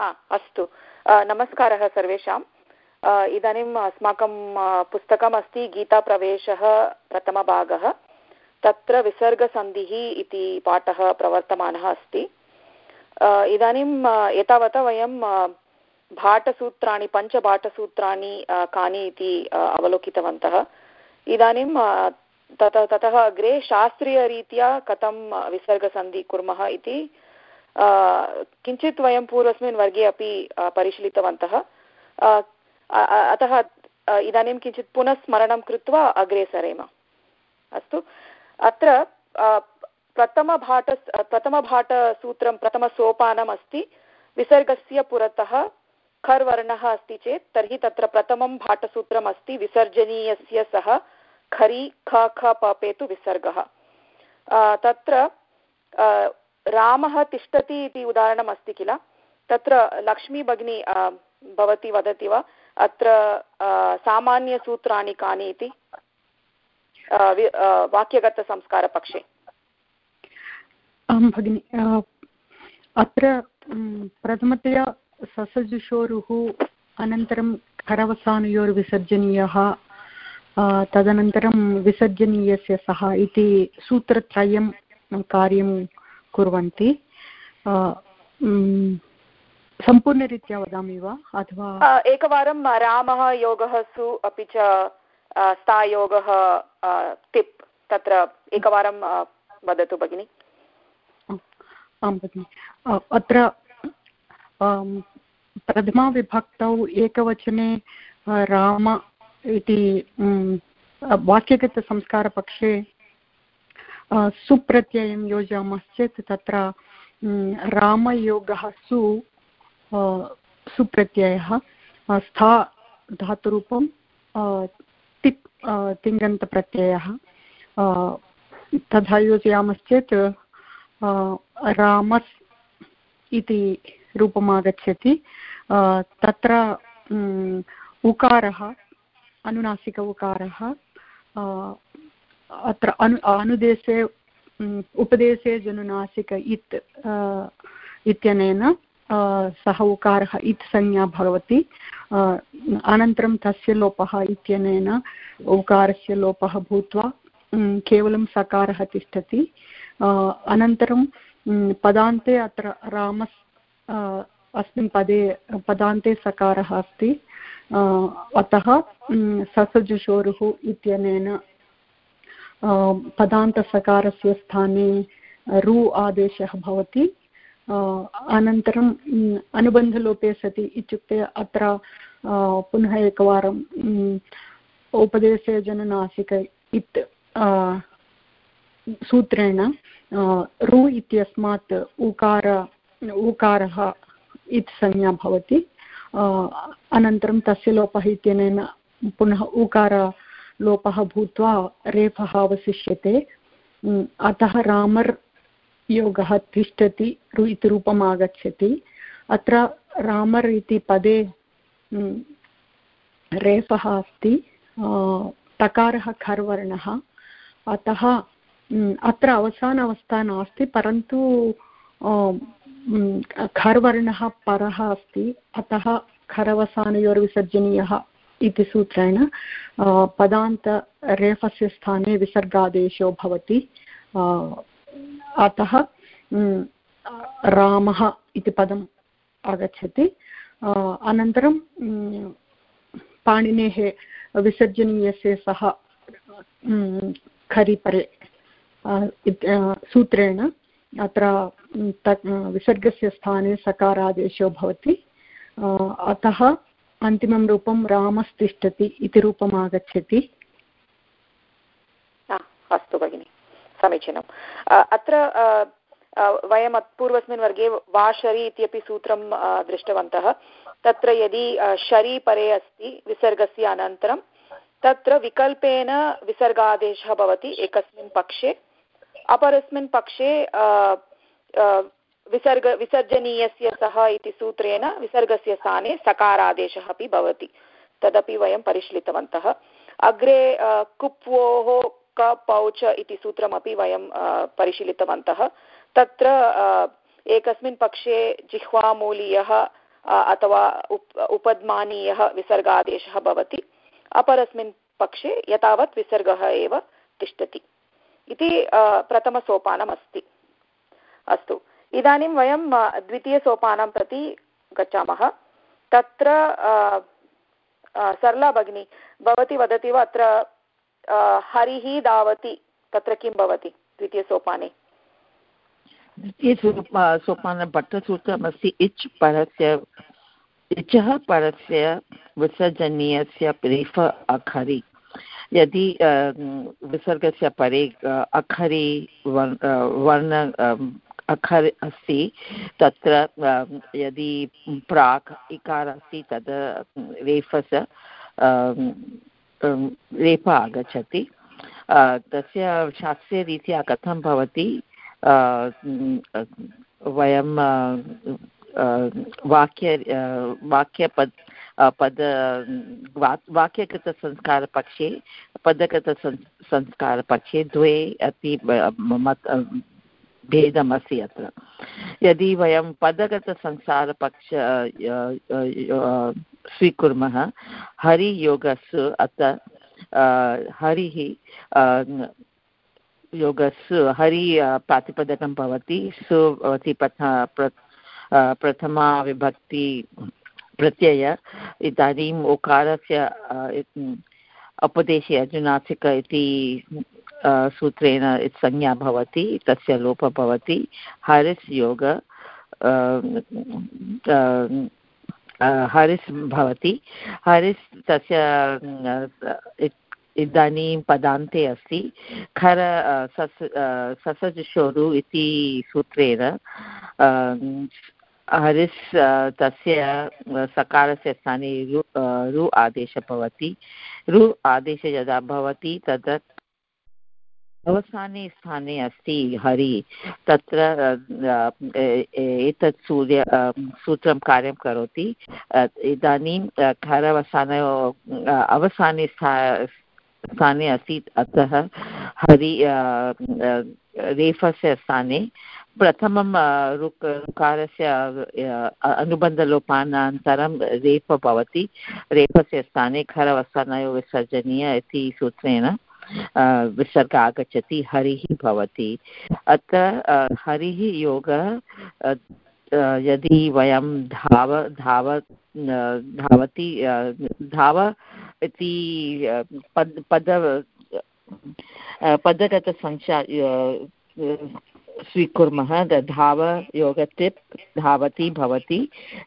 अस्तु. नमस्कारः सर्वेषाम् इदानीम् अस्माकं पुस्तकम् अस्ति गीताप्रवेशः प्रथमभागः. तत्र विसर्गसन्धिः इति पाठः प्रवर्तमानः अस्ति. इदानीं एतावता वयं भाटसूत्राणि, पञ्चभाटसूत्राणि कानि इति अवलोकितवन्तः. इदानीं तत, ततः अग्रे शास्त्रीयरीत्या कथं विसर्गसन्धि कुर्मः इति किञ्चित् वयं पूर्वस्मिन् वर्गे अपि परिशीलितवन्तः। अतः इदानीं किञ्चित् पुनः स्मरणं कृत्वा अग्रे सरेम। अस्तु। अत्र प्रथमभाट, प्रथमभाटसूत्रं, प्रथमसोपानम् अस्ति। विसर्गस्य पुरतः खर् वर्णः अस्ति चेत्, तर्हि तत्र प्रथमं भाटसूत्रम् अस्ति। विसर्जनीयस्य सः खरि, ख ख पपेतु विसर्गः। तत्र रामः तिष्ठति इति उदाहरणम् अस्ति किल? तत्र लक्ष्मी भगिनी भवती वदति वा? अत्र सामान्यसूत्राणि कानि इति? वाक्यगतसंस्कारपक्षे। आं भगिनि अत्र प्रथमतया ससजुषोरुः, अनन्तरं खरवसानयोर्विसर्जनीयः तदनन्तरं विसर्जनीयस्य सः इति सूत्रत्रयं कार्यं कुर्वन्ति। सम्पूर्णरीत्या वदामि वा? अथवा एकवारं रामः योगः सु अपि च स्थायोगः तिप् तत्र एकवारं वदतु भगिनि। आं भगिनि। अत्र प्रथमाविभक्तौ एकवचने राम इति वाक्यगतसंस्कारपक्षे सुप्रत्ययं योजयामश्चेत् तत्र रामयोगः सु सुप्रत्ययः स्था धातुरूपं तिप् तिङन्तप्रत्ययः तथा योजयामश्चेत् रामस् इति रूपम् आगच्छति तत्र उकारः अनुनासिक उकारः अत्र अनु अनुदेशे उपदेशे जनुनासिक इत् इत्यनेन सः उकारः इत् संज्ञा भवति। अनन्तरं तस्य लोपः इत्यनेन उकारस्य लोपः भूत्वा केवलं सकारः तिष्ठति। अनन्तरं पदान्ते अत्र रामस् अस्मिन् पदे, पदान्ते सकारः अस्ति। अतः ससजुषोरुः इत्यनेन पदान्तसकारस्य स्थाने रु आदेशः भवति। अनन्तरं अनुबन्धलोपे सति इत्युक्ते अत्र पुनः एकवारं उपदेशे जननासिक इत् सूत्रेण रु इत्यस्मात् उकार, उकारः इत् संज्ञा भवति। अनन्तरं तस्य लोपः इत्यनेन पुनः उकार लोपः भूत्वा रेफः अवशिष्यते। अतः रामर् योगः तिष्ठति इति रूपम् आगच्छति। अत्र रामर् इति पदे रेफः अस्ति तकारः खर्वर्णः। अतः अत्र अवसान अवस्था नास्ति, परन्तु खर्वर्णः परः अस्ति। अतः खरवसानयोर्विसर्जनीयः इति सूत्रेण पदान्तरेफस्य स्थाने विसर्गादेशो भवति। अतः रामः इति पदम् आगच्छति। अनन्तरं पाणिनेः विसर्जनीयस्य सः खरिपरे सूत्रेण अत्र विसर्गस्य स्थाने सकारादेशो भवति। अतः अन्तिमं रूपं रामस्तिष्ठति इति रूपम् आगच्छति अस्तु भगिनि, समीचीनम्। अत्र वयं पूर्वस्मिन् वर्गे वाशरि इत्यपि सूत्रं दृष्टवन्तः। तत्र यदि शरी परे अस्ति, विसर्गस्य अनन्तरं, तत्र विकल्पेन विसर्गादेशः भवति एकस्मिन् पक्षे। अपरस्मिन् पक्षे विसर्ग, विसर्जनीयस्य सः इति सूत्रेण विसर्गस्य स्थाने सकारादेशः अपि भवति। तदपि वयं परिशीलितवन्तः। अग्रे कुप्वोः क पौच इति सूत्रमपि वयं परिशीलितवन्तः। तत्र एकस्मिन् पक्षे जिह्वामूलीयः अथवा उप, उपद्मानीयः विसर्गादेशः भवति। अपरस्मिन् पक्षे यतावत् विसर्गः एव तिष्ठति। इति प्रथमसोपानम् अस्ति अस्तु। इदानीं वयं द्वितीयसोपानं प्रति गच्छामः। तत्र सरला भगिनी, भवती वदति वा? अत्र हरिः धावति, तत्र किं भवति द्वितीयसोपाने? द्वितीयसोपान भट्टसूत्रमस्ति इच् परस्य, इचः परस्य विसर्जनीयस्य रेफ अखरि। यदि विसर्गस्य परे अखरि वर्ण अखर् अस्ति, तत्र यदि प्राक् इकार अस्ति, तद् रेफस रेफ आगच्छति। तस्य शास्त्रीयरीत्या कथं भवति? वयं वाक्य वाक्यपद् पद वाक्यकृतसंस्कारपक्षे पदकृतसंस्कारपक्षे द्वे अपि भेदमस्ति अत्र। यदि वयं पदगतसंसारपक्ष स्वीकुर्मः, हरियोगस्सु अत्र हरिः योगस्सु हरि प्रातिपदकं भवति, सु भवति प्रथ प्रथमा विभक्ति प्रत्यय, इदानीम् ओकारस्य उपदेशे अर्जुनासिक इति सूत्रेण संज्ञा भवति तस्य लोपः भवति हरिस् योग हरिस् भवति हरिस् तस्य इदानीं पदान्ते अस्ति खर सस् ससजुषोरु इति सूत्रेण हरिस् तस्य सकारस्य स्थाने रु रु आदेशः भवति रु आदेशः यदा भवति तदा अवसाने स्थाने अस्ति, हरि। तत्र एतत् सूर्य सूत्रं कार्यं करोति। इदानीं खरवसानयो अवसाने स्था, स्थाने अस्ति, अतः हरि रेफस्य स्थाने। प्रथमं ऋक्, ऋकारस्य अनुबन्धलोपानन्तरं रेफ भवति। रेफस्य स्थाने खरवसानयो विसर्जनीय इति सूत्रेण। विसर्ग आगच्छति हरिः भवति। अत्र हरिः योग यदि वयं धाव धाव धावति धाव इति पद पद पदगतसंख्या स्वीकुर्मः धाव योगतिप् धावति भवति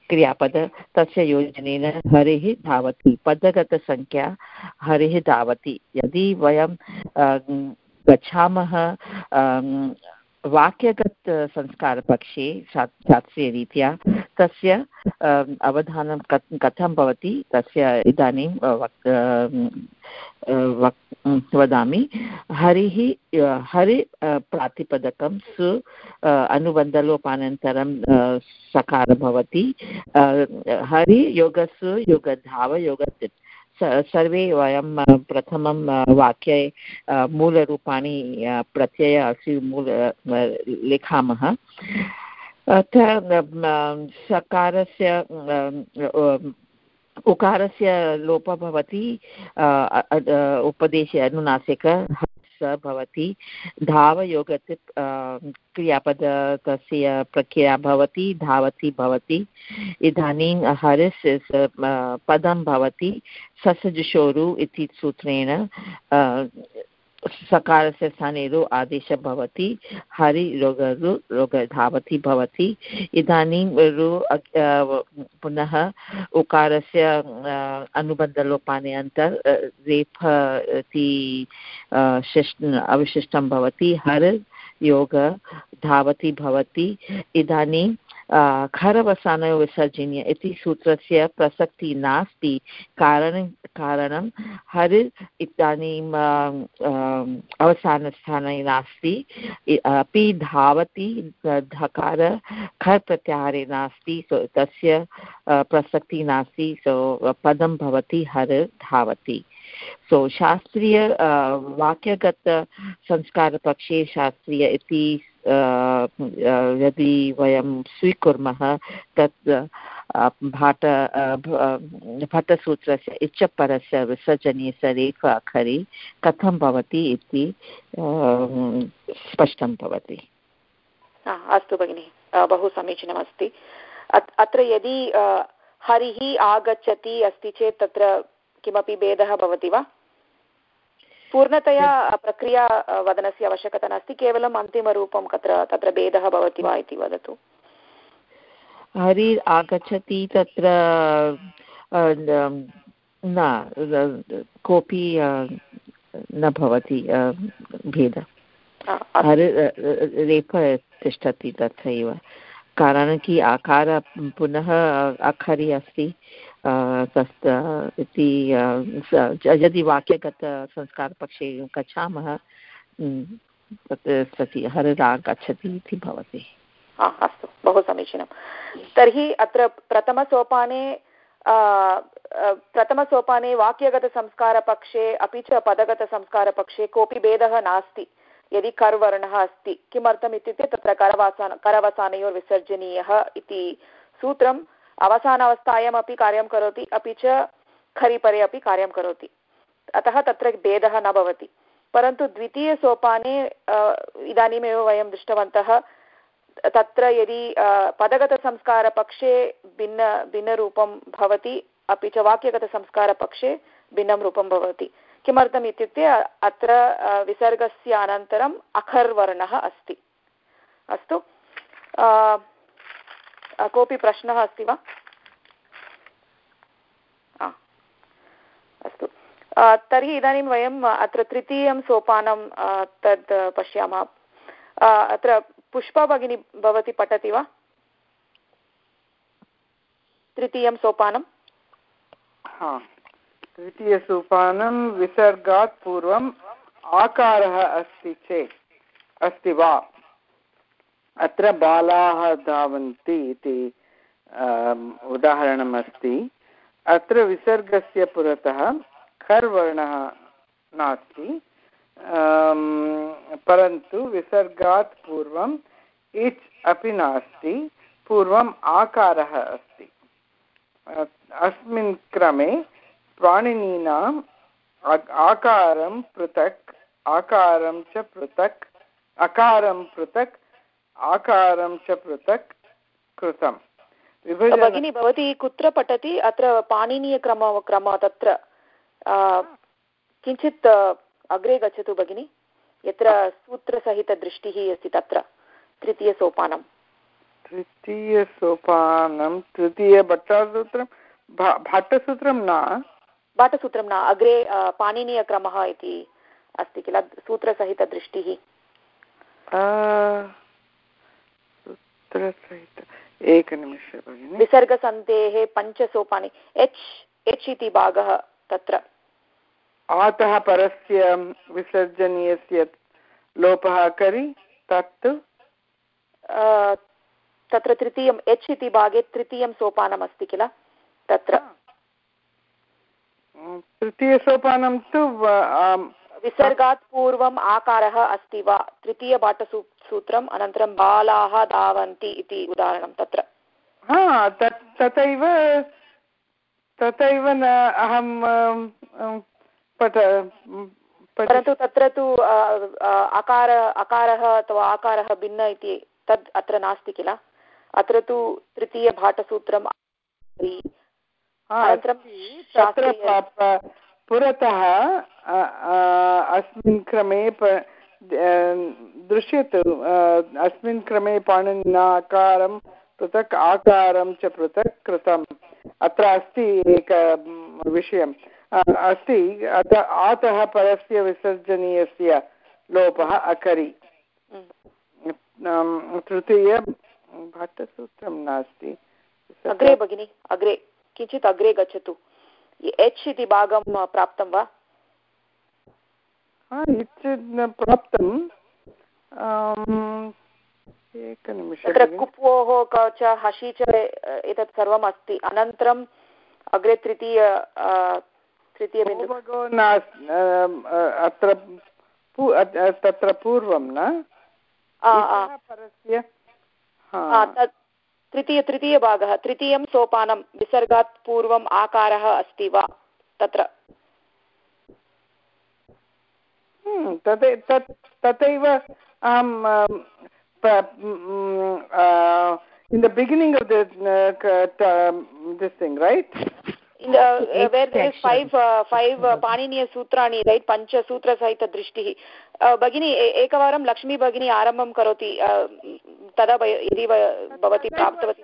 क्रियापद तस्य योजनेन हरिः धावति। पदगतसङ्ख्या हरिः धावति। यदि वयं गच्छामः वाक्यगत संस्कारपक्षे शास्त्रीयरीत्या तस्य अवधानं कथं भवति, तस्य इदानीं वक् वदामि। हरिः हरि प्रातिपदकं सु अनुबन्धलोपानन्तरं सकार भवति। हरि, योगसु, योगधाव सर्वे वयं प्रथमं वाक्ये मूलरूपाणि प्रत्यय अस्ति, मूल लिखामः। सकारस्य उकारस्य लोपः भवति उपदेशे अनुनासिक। स भवति। धावयोगस्य क्रियापद, तस्य प्रक्रिया भवति, धावति भवति। इदानीं हरिस् पदं भवति ससजुषोरु इति सूत्रेण सकारस्य स्थाने रु आदेशः भवति, हरि रोग रु रोग धावति भवति। इदानीं रु पुनः उकारस्य अनुबन्धलोपाने अन्त रेफ इति अवशिष्टं भवति। हर योग धावति भवति। इदानीं खरवसानयो विसर्जनीय इति सूत्रस्य प्रसक्तिः नास्ति। कारण, कारणं हर् इदानीम् अवसानस्थाने नास्ति। अपि धावति धकार, खर् प्रत्याहारे नास्ति, सो तस्य प्रसक्तिः नास्ति, सो पदं भवति हर् धावति। सो शास्त्रीय वाक्यगत संस्कारपक्षे शास्त्रीय इति यदि वयं स्वीकुर्मः तत् भाट भट्टसूत्रस्य इच्छपरस्य विसर्जनीयस्य रेफ अखरि कथं भवति इति स्पष्टं भवति। अस्तु भगिनि बहु समीचीनमस्ति। अत्र यदि हरिः आगच्छति अस्ति चेत् तत्र किमपि भेदः भवति वा? पूर्णतया प्रक्रिया वदनस्य आवश्यकता नास्ति केवलम् अन्तिमरूपं तत्र तत्र भेदः भवति वा इति वदतु। हरि आगच्छति तत्र न कोऽपि न भवति भेदः। रेफ तिष्ठति तथैव। कारणं कि आकार पुनः अखरि अस्ति। इति यदि वाक्यगतसंस्कारपक्षे गच्छामः तत् सति हररा गच्छति इति भवति। अस्तु, बहु समीचीनं। तर्हि अत्र प्रथमसोपाने प्रथमसोपाने वाक्यगतसंस्कारपक्षे, अपि च पदगतसंस्कारपक्षे कोऽपि भेदः नास्ति। यदि कर्वर्णः अस्ति, किमर्थम् इत्युक्ते तत्र करवासान, करवसानयोर्विसर्जनीयः इति सूत्रम् अवसानावस्थायामपि कार्यं करोति, अपि च खरिपरे अपि कार्यं करोति। अतः तत्र भेदः न भवति। परन्तु द्वितीयसोपाने इदानीमेव वयं दृष्टवन्तः, तत्र यदि पदगतसंस्कारपक्षे भिन्न, भिन्नरूपं भवति, अपि च वाक्यगतसंस्कारपक्षे भिन्नं रूपं भवति। किमर्थम् इत्युक्ते अत्र विसर्गस्य अनन्तरम् अखर्वर्णः अस्ति। अस्तु कोऽपि प्रश्नः अस्ति वा? अस्तु। तर्हि इदानीं वयम् अत्र तृतीयं सोपानं तद् पश्यामः। अत्र पुष्पा भगिनी भवती पठति वा? तृतीयं सोपानं। तृतीयसोपानं विसर्गात् पूर्वम् आकारः अस्ति चेत्, अस्ति वा? अत्र बालाः धावन्ति इति उदाहरणम् अस्ति अत्र विसर्गस्य पुरतः खर्वर्णः नास्ति। परन्तु विसर्गात् पूर्वम् इच् अपि नास्ति, पूर्वम् आकारः अस्ति। अस्मिन् क्रमे प्राणिनीनाम् आकारं पृथक्, आकारं च पृथक्, अकारं पृथक् आकारं च पृथक् कृतम्। भगिनी भवती कुत्र पठति? अत्र पाणिनीयक्रम क्रम तत्र। किञ्चित् अग्रे गच्छतु भगिनि। यत्र सूत्रसहितदृष्टिः अस्ति तत्र। तृतीयसोपानं तृतीयसोपानं तृतीयभट्टासूत्रं भट्टसूत्रं न? बाटसूत्रं न अग्रे पाणिनीयक्रमः इति अस्ति किल? सूत्रसहितदृष्टिः। एकनिमिषं विसर्गसन्धेः पञ्चसोपानि। एच् एच् इति भागः तत्र। आतः परस्य विसर्जनीयस्य लोपः करि तत् तत्र तृतीयम् एच् इति भागे तृतीयं सोपानमस्ति किल? तत्र। तृतीयसोपानं तु विसर्गात् पूर्वम् आकारः अस्ति वा? तृतीयपाठसू सूत्रम् अनन्तरं बालाः धावन्ति इति उदाहरणं तत्र। हा तथैव तथैव न अहं पठ परन्तु तत्र तु अकार अकारः अथवा आकारः भिन्न इति तद् अत्र नास्ति किल? अत्र तु तृतीयभाटसूत्रम् तत्र पुरतः अस्मिन् क्रमे दृश्यते अस्मिन् क्रमे पाणिनिना आकारं पृथक् आकारं च पृथक् कृतम्। अत्र अस्ति एक विषयम्। अस्ति अत आतः परस्य विसर्जनीयस्य लोपः अकरि। तृतीय भट्टसूत्रं नास्ति। अग्रे भगिनि अग्रे। किञ्चित् अग्रे गच्छतु। एच् इति भागं प्राप्तं वा प्राप्तं तत्र कुप्वोः क च हसि च एतत् सर्वम् अस्ति अनन्तरम् अग्रे तृतीय तृतीयबिन्दु अत्र तत्र पूर्वं न परस्य तृतीय तृतीयभागः तृतीयं सोपानं विसर्गात् पूर्वम् आकारः अस्ति वा? तत्र। हम्म, तथैव अहं the uh, this thing right? in the uh, where there is five uh, five uh, paniniya sutrani right? Pancha sutra sahita drishtihi भगिनी एकवारं लक्ष्मी भगिनी आरम्भं करोति तदा यदि भवती प्राप्तवती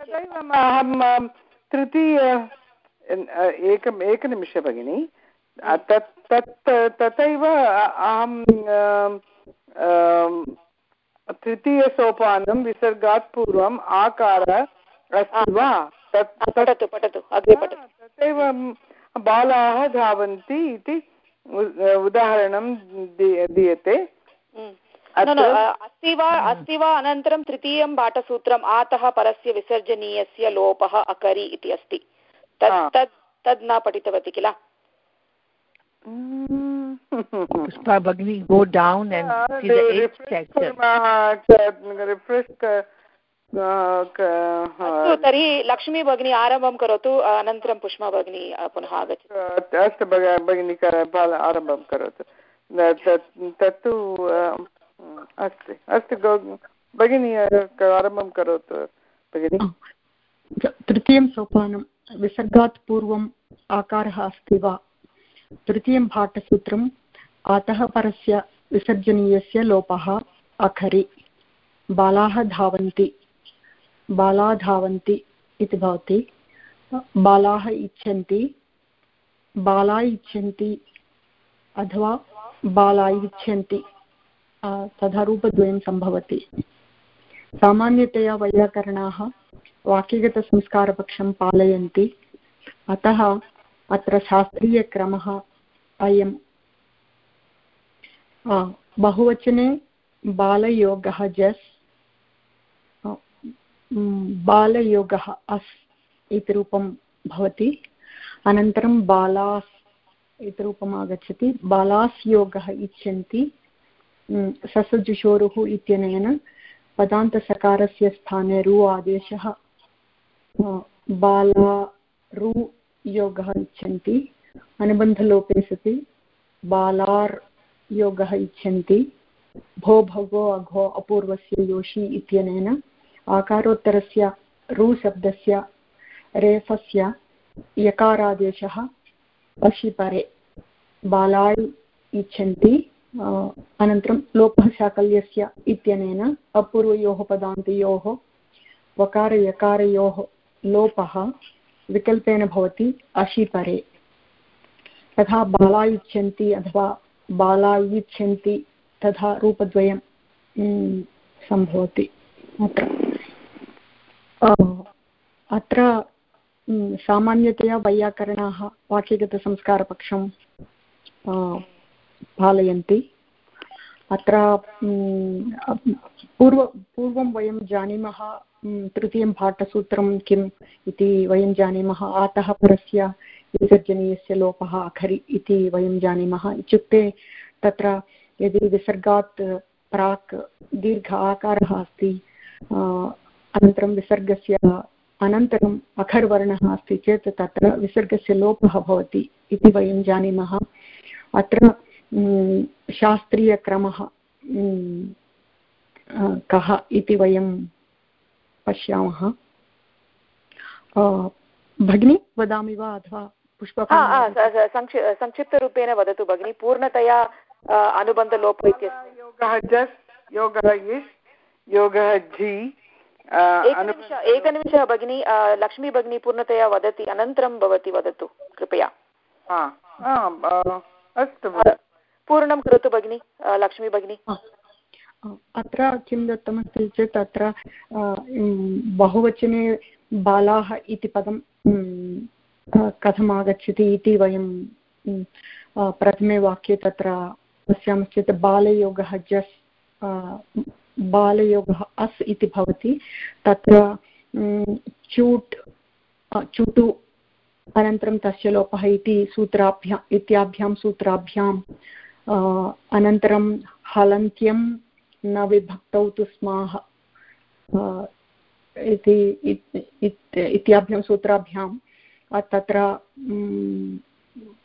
अहं तृतीय एकम् एकनिमिष भगिनि तत् तत् तथैव अहं तृतीयसोपानं विसर्गात् पूर्वम् आकार अस्ति वा पठतु पठतु अग्रे पठतु। तथैव बालाः धावन्ति इति उदाहरणं दीयते। अस्ति वा अस्ति वा अनन्तरं तृतीयं पाठसूत्रम् आतः परस्य विसर्जनीयस्य लोपः अकरि इति अस्ति। तत् तत् तद् न पठितवती किल? see the eighth chapter. अस्तु तर्हि लक्ष्मी भगिनी आरम्भं करोतु अनन्तरं पुष्पा भगिनी पुनः आगच्छति। अस्तु भगिनी आरम्भं करोतु। तत्तु अस्ति अस्तु भगिनी आरम्भं करोतु भगिनि। तृतीयं सोपानं विसर्गात् पूर्वम् आकारः अस्ति वा? तृतीयं पाठसूत्रम् अतः परस्य विसर्जनीयस्य लोपः अखरि। बालाः धावन्ति। बाला धावन्ति इति भवति। बालाः इच्छन्ति बाला इच्छन्ति अथवा बाला इच्छन्ति तथा रूपद्वयं सम्भवति। सामान्यतया वैयाकरणाः वाक्यगतसंस्कारपक्षं पालयन्ति। अतः अत्र शास्त्रीयक्रमः अयं बहुवचने बालयोगः जस् बालयोगः अस् इति रूपं भवति। अनन्तरं बालास् इति रूपम् आगच्छति बालास् योगः इच्छन्ति। ससजुषोरुः इत्यनेन पदान्तसकारस्य स्थाने रु आदेशः बाला योगः इच्छन्ति। अनुबन्धलोपे सति। बालार् योगः इच्छन्ति। भो भगो अघो अपूर्वस्य योषि इत्यनेन आकारोत्तरस्य, रुशब्दस्य, रेफस्य, यकारादेशः, अशिपरे, बालाय् इच्छन्ति। अनन्तरं लोपः शाकल्यस्य इत्यनेन अपूर्वयोः पदान्तयोः, वकारयकारयोः लोपः विकल्पेन भवति अशिपरे। तथा बाला इच्छन्ति अथवा बाला इच्छन्ति तथा रूपद्वयं सम्भवति। अत्र। अत्र सामान्यतया वैयाकरणाः वाक्यगतसंस्कारपक्षं पालयन्ति। अत्र पूर्व, पूर्वं वयं जानीमः तृतीयं पाठसूत्रं किम् इति वयं जानीमः, आतः परस्य विसर्जनीयस्य लोपः अखरि इति वयं जानीमः। इत्युक्ते तत्र यदि विसर्गात् प्राक् दीर्घ आकारः अस्ति अनन्तरं विसर्गस्य अनन्तरम् अखर्वर्णः अस्ति चेत् तत्र विसर्गस्य लोपः भवति इति वयं जानीमः। अत्र शास्त्रीयक्रमः कः इति वयं पश्यामः। भगिनी वदामि वा अथवा पुष्प संक्षिप्तरूपेण वदतु भगिनि। पूर्णतया अनुबन्धलोप इत्यस्य योगः जस् योगः इस् योगः झि एकनिमिष एकनिमिषः भगिनी लक्ष्मी भगिनी पूर्णतया वदति अनन्तरं भवती वदतु कृपया अस्तु पूर्णं करोतु भगिनि लक्ष्मी भगिनी अत्र किं दत्तमस्ति चेत् अत्र बहुवचने बालाः इति पदं कथम् आगच्छति इति वयं प्रथमे वाक्ये तत्र पश्यामश्चेत् बालयोगः जस् बालयोगः अस् इति भवति, तत्र चूट् चुटु अनन्तरं तस्य लोपः इति सूत्राभ्याम् इत्याभ्यां सूत्राभ्याम् अनन्तरं हलन्त्यं न विभक्तौ तु स्माः इति इत्याभ्यां सूत्राभ्यां तत्र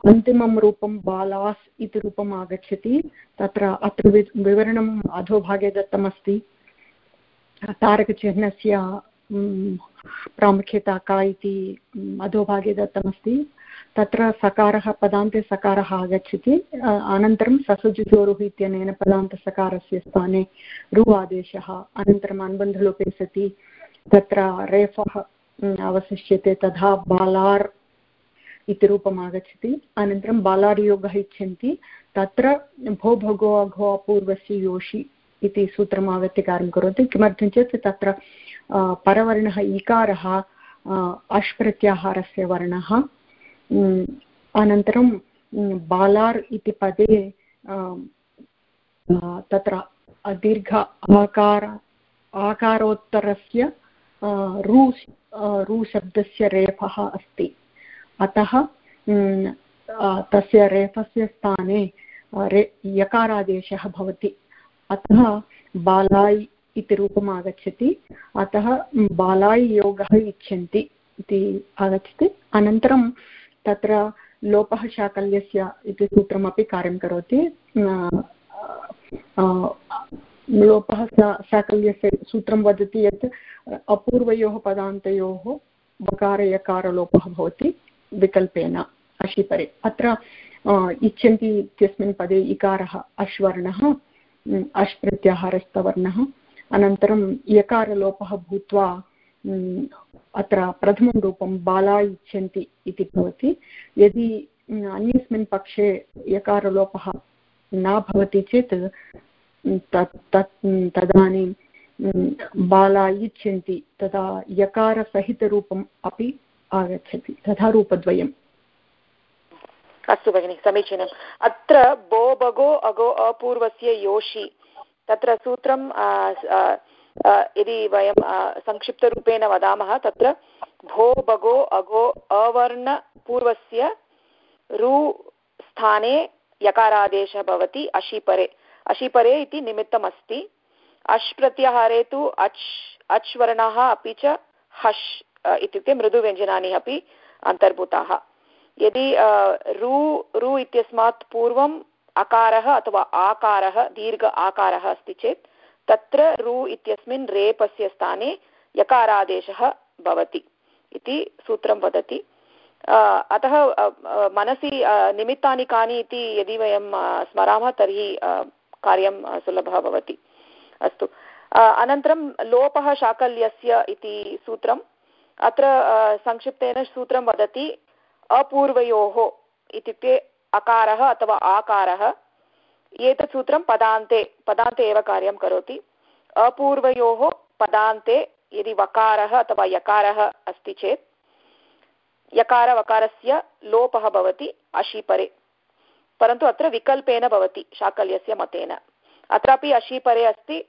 अन्तिमं रूपं बालास् इति रूपम् आगच्छति। तत्र अत्र विवरणम् अधोभागे दत्तमस्ति। तारकचिह्नस्य प्रामुख्यता का इति अधोभागे दत्तमस्ति। तत्र सकारः, पदान्ते सकारः आगच्छति। अनन्तरं ससुजुजोरुः इत्यनेन पदान्तसकारस्य स्थाने रु आदेशः अनन्तरम् अनुबन्धलोपे सति। तत्र रेफः अवशिष्यते तथा बालार् इति रूपम् आगच्छति अनन्तरं बालार्योगः इच्छन्ति। तत्र भो भगो अघो अपूर्वस्य योषि इति सूत्रम् आगत्य कार्यं करोति किमर्थं चेत् तत्र परवर्णः इकारः अश् प्रत्याहारस्य वर्णः। अनन्तरं बालार् इति पदे तत्र दीर्घ आकार, आकारोत्तरस्य रू रू शब्दस्य रेफः अस्ति। अतः तस्य रेफस्य स्थाने रे, यकारादेशः भवति। अतः बालाय् इति रूपम् आगच्छति। अतः बालाय् योगः इच्छन्ति इति आगच्छति। अनन्तरं तत्र लोपः शाकल्यस्य इति सूत्रमपि कार्यं करोति। लोपः शाकल्यस्य सूत्रं वदति यत्, अपूर्वयोः पदान्तयोः बकारयकारलोपः भवति। विकल्पेन अशिपरे अत्र इच्छन्ति इत्यस्मिन् पदे इकारः अश्वर्णः अश् प्रत्याहारस्थवर्णः अनन्तरं यकारलोपः भूत्वा अत्र प्रथमं रूपं बाला इच्छन्ति इति भवति। यदि अन्यस्मिन् पक्षे यकारलोपः न भवति चेत् तत् तत् तदानीं बाला इच्छन्ति, तदा यकारसहितरूपम् अपि आगच्छति। तथा रूपद्वयम् अस्तु भगिनि, समीचीनम्। अत्र बो, बगो, अगो, अपूर्वस्य योषि। तत्र सूत्रं यदि वयं संक्षिप्तरूपेण वदामः, तत्र भो, बगो, अगो अवर्णपूर्वस्य रु स्थाने यकारादेशः भवति, अशिपरे। अशिपरे इति निमित्तमस्ति। अश् प्रत्याहारे तु अच् अच् वर्णः अपि च हश्। इत्युक्ते मृदुव्यञ्जनानि अपि अन्तर्भूताः। यदि रु रु इत्यस्मात् पूर्वम् अकारः अथवा आकारः, दीर्घ आकारः अस्ति चेत्, तत्र रु इत्यस्मिन् रेपस्य स्थाने यकारादेशः भवति इति सूत्रं वदति। अतः मनसि निमित्तानि कानि इति यदि वयं स्मरामः, तर्हि कार्यं सुलभः भवति। अस्तु। अनन्तरं लोपः शाकल्यस्य इति सूत्रम्। अत्र संक्षिप्तेन सूत्रं वदति, अपूर्वयोः इत्युक्ते अकारः अथवा आकारः, एतत् सूत्रं पदान्ते पदान्ते एव कार्यं करोति। अपूर्वयोः पदान्ते यदि वकारः अथवा यकारः अस्ति चेत्, यकारवकारस्य लोपः भवति अशीपरे, परन्तु अत्र विकल्पेन भवति शाकल्यस्य मतेन। अत्रापि अशीपरे अस्ति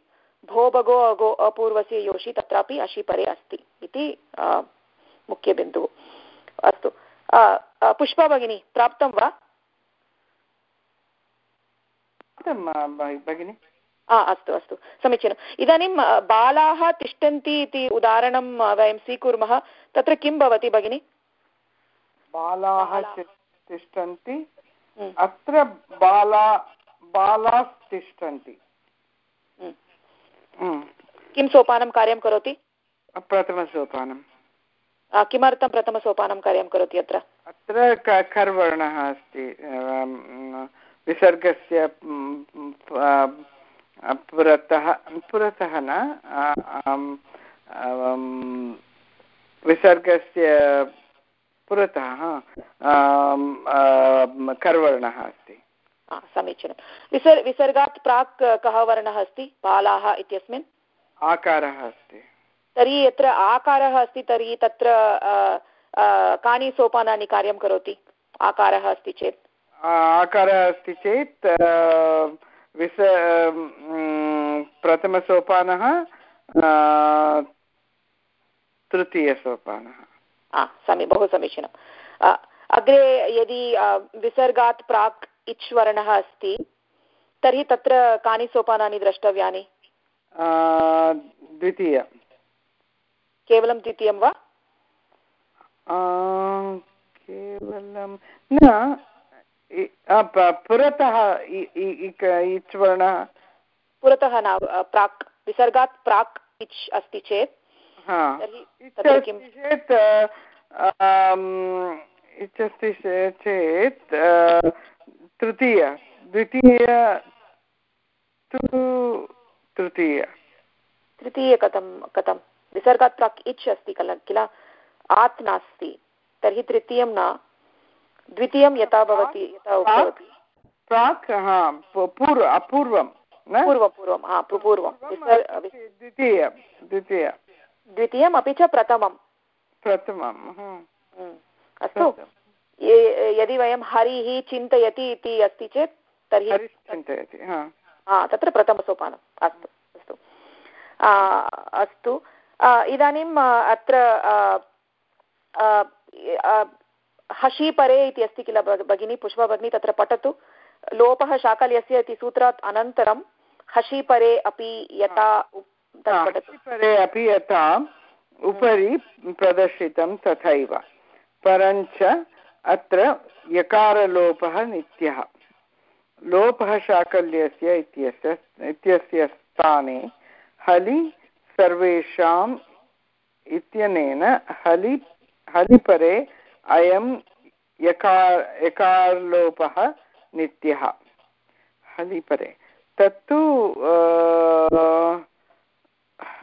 भो भगो अगो अपूर्वस्य योषि तत्रापि अशिपरे अस्ति इति मुख्यबिन्दुः। अस्तु। पुष्पा भगिनी प्राप्तं वा? भगिनि। अस्तु अस्तु। समीचीनम् इदानीं बालाः तिष्ठन्ति इति उदाहरणं वयं स्वीकुर्मः। तत्र किं भवति भगिनि? बालाः तिष्ठन्ति। हम्म। अत्र बाला बालाः तिष्ठन्ति। किं सोपानं कार्यं करोति प्रथमसोपानं किमर्थं प्रथमसोपानं कार्यं करोति अत्र अत्र कर्वर्णः अस्ति विसर्गस्य पुरतः पुरतः न विसर्गस्य पुरतः कर्वर्णः अस्ति समीचीनं. विसर् विसर्गात् प्राक् कः वर्णः अस्ति? बालाः इत्यस्मिन्? आकारः अस्ति। तर्हि यत्र आकारः अस्ति तर्हि तत्र कानि सोपानानि कार्यं करोति? आकारः अस्ति चेत्। आकारः अस्ति चेत् विस प्रथमसोपानः तृतीयसोपानः। समी बहु समीचीनम् अग्रे यदि विसर्गात् प्राक् इच् वर्णः अस्ति। तर्हि तत्र कानि सोपानानि द्रष्टव्यानि? द्वितीय। केवलं द्वितीयं वा? केवलं न पुरतः इच्वर्णः पुरतः न प्राक् विसर्गात् प्राक् इच् अस्ति चेत्। चेत् इच् चेत् तृतीय। द्वितीय तृतीय। तृतीय कथं कथं? विसर्गात् प्राक् इच् अस्ति किल किल? आत् नास्ति तर्हि तृतीयं न। द्वितीयं यथा भवति यथा उक्तवती। प्राक् पूर्व अपूर्वं पूर्वं पूर्वं हा पूर्वं द्वितीय द्वितीय। द्वितीयम् अपि च प्रथमं प्रथमं हम्म, अस्तु। यदि वयं हरिः चिन्तयति इति अस्ति चेत् तर्हि चिन्तयति तत्र प्रथमसोपानम् अस्तु अस्तु। अस्तु। इदानीम् अत्र हशीपरे इति अस्ति किल भगिनी पुष्पभगिनी तत्र पठतु। लोपः शाकल्यस्य इति सूत्रात् अनन्तरं हशीपरे अपि यथा परे अपि यथा उपरि प्रदर्शितं तथैव। परञ्च अत्र यकारलोपः नित्यः। लोपः शाकल्यस्य इत्यस्य इत्यस्य स्थाने हलि सर्वेषाम् इत्यनेन हलि हलिपरे अयं यकार यकारलोपः नित्यः। हलिपरे। तत्तु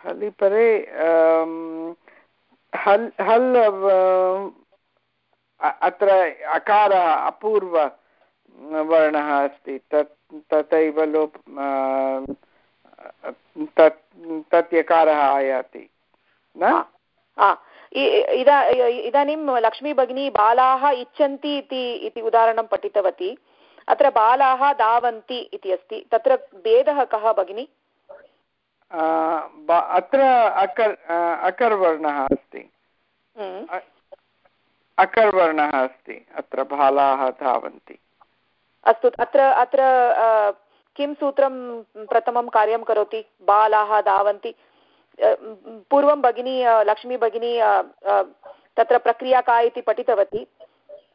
हलिपरे हल् हल् अत्र अकारः अपूर्ववर्णः अस्ति। तत् तथैव लोप् तत् तत् यकारः आयाति। न? इदा इदानीं लक्ष्मी भगिनी बालाः इच्छन्ति इति इति उदाहरणं पठितवती। अत्र बालाः धावन्ति इति अस्ति। तत्र भेदः कः भगिनि? अत्र अकर् अकर्वर्णः अस्ति। हम्म। अकर्वर्णः अस्ति अत्र बालाः धावन्ति। अस्तु अत्र अत्र किं सूत्रं प्रथमं कार्यं करोति? बालाः धावन्ति। पूर्वं भगिनी लक्ष्मी भगिनी तत्र प्रक्रिया का इति पठितवती।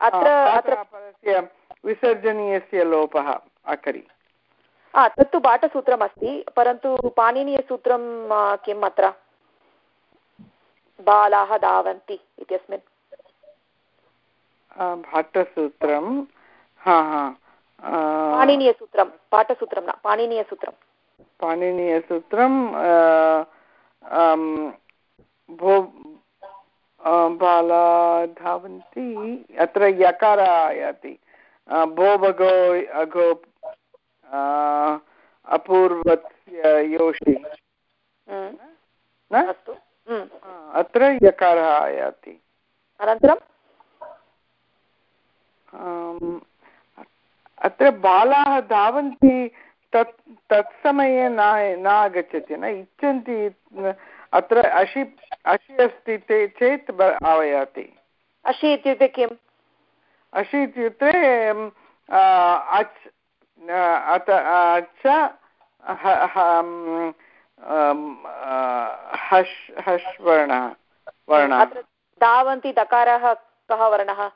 अत्र अत्र विसर्जनीयस्य लोपः अकरि। तत्तु बाटसूत्रमस्ति परन्तु पाणिनीयसूत्रं किम् अत्र? बालाः धावन्ति इत्यस्मिन्। भाट्टसूत्रं हा हा पाणिनीयसूत्रं पाठसूत्रं न पाणिनीयसूत्रं पाणिनीयसूत्रं भो बाला धावन्ति अत्र यकार आयाति भो भगो अघो अपूर्वस्य योषि। हम्म। अस्तु। हम्म। अत्र यकारः आयाति अनन्तरं? अत्र बालाः धावन्ति तत् तत्समये न न आगच्छति न इच्छन्ति अत्र अशि अशि अस्ति ते चेत् आयाति। अशि इत्युक्ते किम्? अशि इत्युक्ते अच् अत अच हश् हश् वर्णः वर्णः। धावन्ति दकारः कः वर्णः?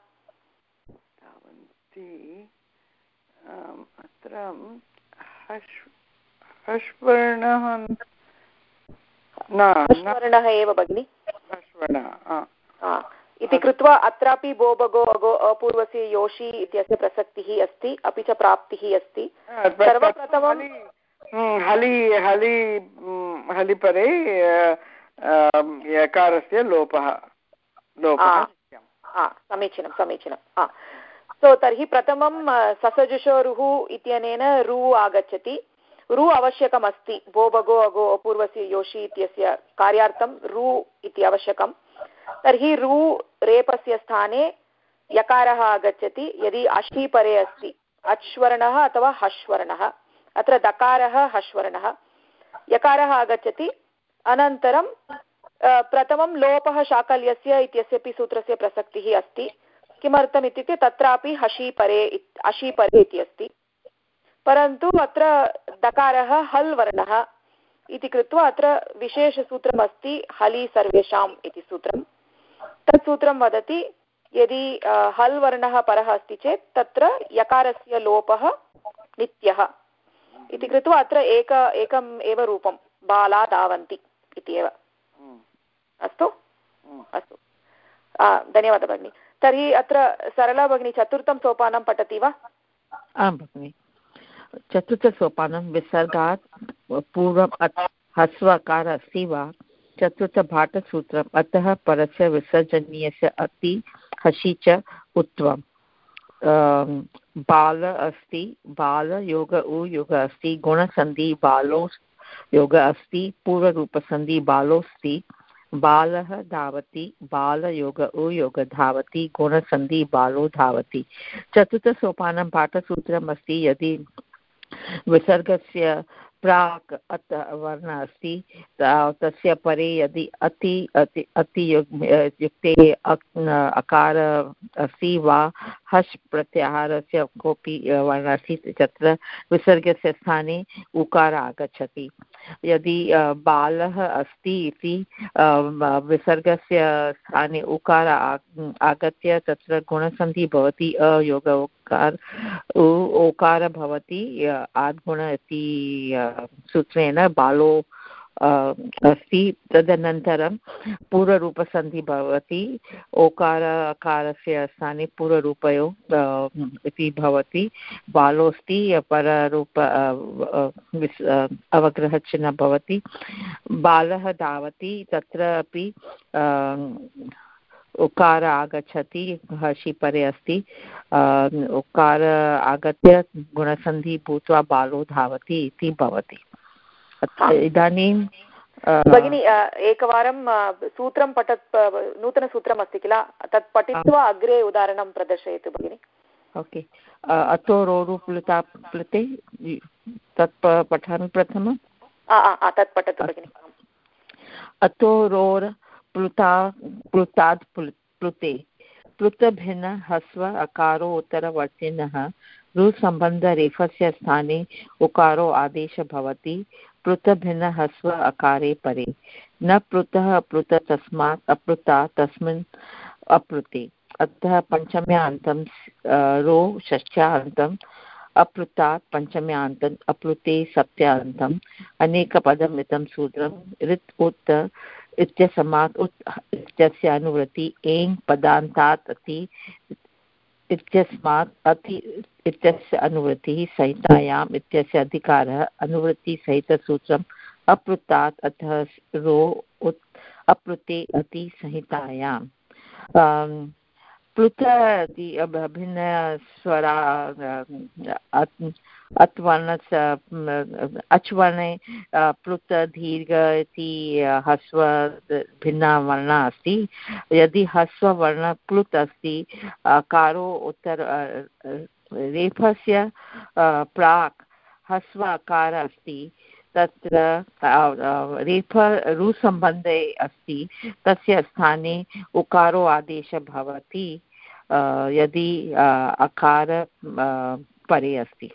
धावन्ति अत्र हश्वर्णः हश्वर्णः एव भगिनि। इति कृत्वा अत्रापि बो बगो अगो अपूर्वस्य योषि इत्यस्य प्रसक्तिः अस्ति अपि च प्राप्तिः अस्ति। सर्वप्रथमं हलि हलि हलिपरे यकारस्य लोपः लोपः समीचीनं समीचीनं सो तर्हि प्रथमं ससजुषोरुः इत्यनेन रु आगच्छति. रु आवश्यकम् अस्ति भो भगो अगो अपूर्वस्य योषि इत्यस्य कार्यार्थं रु इति आवश्यकं. तर्हि रु रेपस्य स्थाने यकारः आगच्छति. यदि अशीपरे अस्ति, अश्वर्णः अथवा हश्वर्णः, अत्र दकारः, हश्वर्णः. यकारः आगच्छति. अनन्तरं प्रथमं लोपः शाकल्यस्य इत्यस्यपि सूत्रस्य प्रसक्तिः अस्ति. किमर्थम् इत्युक्ते तत्रापि हशीपरे अशीपरे इति अस्ति। परन्तु अत्र दकारः हल् वर्णः इति कृत्वा अत्र विशेषसूत्रमस्ति हलि सर्वेषाम् इति सूत्रं तत् सूत्रं वदति यदि हल् वर्णः परः अस्ति चेत् तत्र यकारस्य लोपः नित्यः इति कृत्वा अत्र एक एकम् एव रूपं बाला धावन्ति इति एव। अस्तु? अस्तु। धन्यवादः भगिनि। तर्हि अत्र सरला भगिनी, चतुर्थं सोपानं पठति वा? आं भगिनि। चतुर्थसोपानं विसर्गात् पूर्वम् ह्रस्वकारः अस्ति वा? चतुर्थभाटसूत्रम् अतः परस्य विसर्जनीयस्य अति हसि च उत्तमम् बाल अस्ति बालयोग उ योग अस्ति, गुणसन्धि बालो योग अस्ति, पूर्वरूपसन्धि बालोऽस्ति बालः धावति बालयोग उयोग धावति गुणसन्धि बालो धावति। चतुर्थसोपानं पाठसूत्रम् अस्ति यदि विसर्गस्य प्राक् अत् वर्णः अस्ति। तस्य परे यदि अति अति अति युक्ते अकार अस्ति वा हश् प्रत्याहारस्य कोऽपि वर्णः अस्ति, तत्र विसर्गस्य स्थाने उकार आगच्छति। यदि बालः अस्ति इति विसर्गस्य स्थाने उकार आगत्य तत्र गुणसन्धिः भवति अयोग। ओकार ओकार भवति आद्गुण इति सूत्रेण बालो अस्ति। तदनन्तरं पूर्वरूपसन्धिः भवति ओकार अकारस्य स्थाने पूर्वरूपयो इति भवति। बालोऽस्ति पररूप अवग्रहचिह्नं भवति। बालः धावति, तत्र अपि उकार आगच्छति हसि परे अस्ति। उकार आगत्य गुणसन्धिः भूत्वा बालो धावति इति भवति। इदानीं भगिनि एकवारं सूत्रं पठत् नूतनसूत्रम् अस्ति किल? तत् पठित्वा अग्रे उदाहरणं प्रदर्शयतु भगिनि। ओके। अतो रोरु प्लुता प्लुते तत् पठामि प्रथमं तत् पठतु भगिनि। अतो रोर् प्लुता प्लुतात् प्लुते। प्लुतभिन्न ह्रस्व अकारो उत्तरवर्तिनः रुसम्बन्धरेफस्य स्थाने उकारो आदेशः भवति। पृथभिन्न ह्रस्व अकारे परे। न पृतः अप्लुत तस्मात् अप्लुता तस्मिन् अप्लुते। अतः पञ्चम्यान्तं रो षष्ठ्यान्तम् अप्लुतात् पञ्चम्यान्तम् अप्लुते सप्त्यान्तम् अनेकपदम् इदं सूत्रं ऋत्, उत् इत्यस्मात् उत् इत्यस्य अनुवृत्ति एङ् पदान्तात् अति इत्यस्मात् अति इत्यस्य अनुवृत्तिः संहितायाम् इत्यस्य अधिकारः अनुवृत्तिसहितसूत्रम् अपृतात् अतः रो उत् अपृते अति संहितायाम्। प्लुत भिन्नस्वरा अत्वर्णस्य अच्वर्णे प्लुत, दीर्घ इति ह्रस्व भिन्ना वर्णा अस्ति। यदि ह्रस्ववर्ण प्लुत् अस्ति कारो उत्तर रेफस्य प्राक् ह्रस्व अकारः अस्ति, तत्र रेफ रुसम्बन्धे अस्ति, तस्य स्थाने उकारो आदेशः भवति यदि अकार परे अस्ति।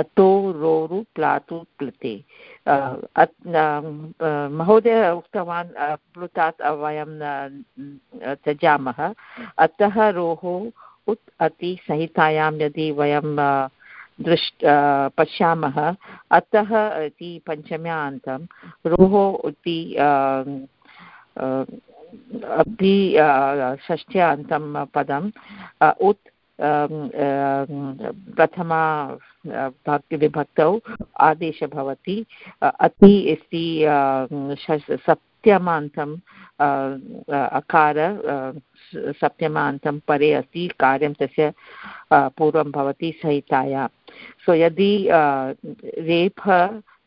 अतो रोरु प्लातु प्लुते। महोदय उक्तवान् प्लुतात् वयं त्यजामः। अतः रोः उत् अति संहितायां यदि वयं दृष् पश्यामः। अतः इति पञ्चम्यान्तं रोः इति अपि षष्ठ्यान्तं पदम्। उत् प्रथमा विभक्तौ आदेश भवति। अति इति सप्तमान्तं अकार सप्तमान्तं परे अस्ति, कार्यं तस्य पूर्वं भवति संहिताया। सो यदि रेफ,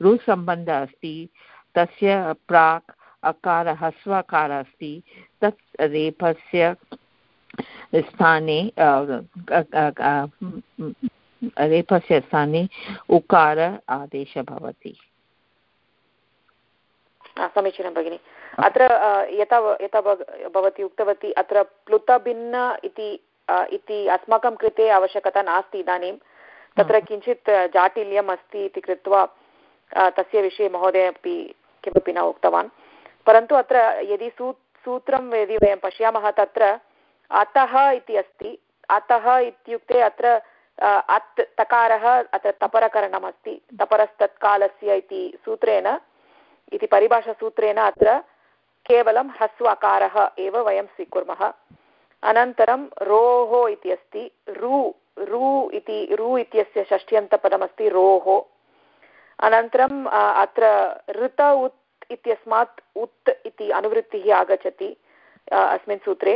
रुसम्बन्धः अस्ति, तस्य प्राक् अकारः ह्रस्वकारः अस्ति, तत् रेफस्य स्थाने रेफस्य स्थाने उकार आदेशः भवति। समीचीनं भगिनि। अत्र यथा यथा भवती उक्तवती अत्र प्लुतभिन्न इति इति अस्माकं कृते आवश्यकता नास्ति इदानीं। तत्र किञ्चित् जाटिल्यम् अस्ति इति कृत्वा तस्य विषये महोदय अपि किमपि न उक्तवान्। परन्तु अत्र यदि सू सूत्रं यदि वयं पश्यामः तत्र अतः इति अस्ति। अतः इत्युक्ते अत्र अत् तकारः अत्र तपरकरणमस्ति, तपरस्तत्कालस्य इति सूत्रेण, इति परिभाषासूत्रेण अत्र केवलं ह्रस्व अकारः एव वयं स्वीकुर्मः। अनन्तरं रोः इति अस्ति, रु रु इति, रु इत्यस्य षष्ट्यन्तपदमस्ति, रोः। अनन्तरम् अत्र ऋत उत् इत्यस्मात् उत् इति अनुवृत्तिः आगच्छति अस्मिन् सूत्रे।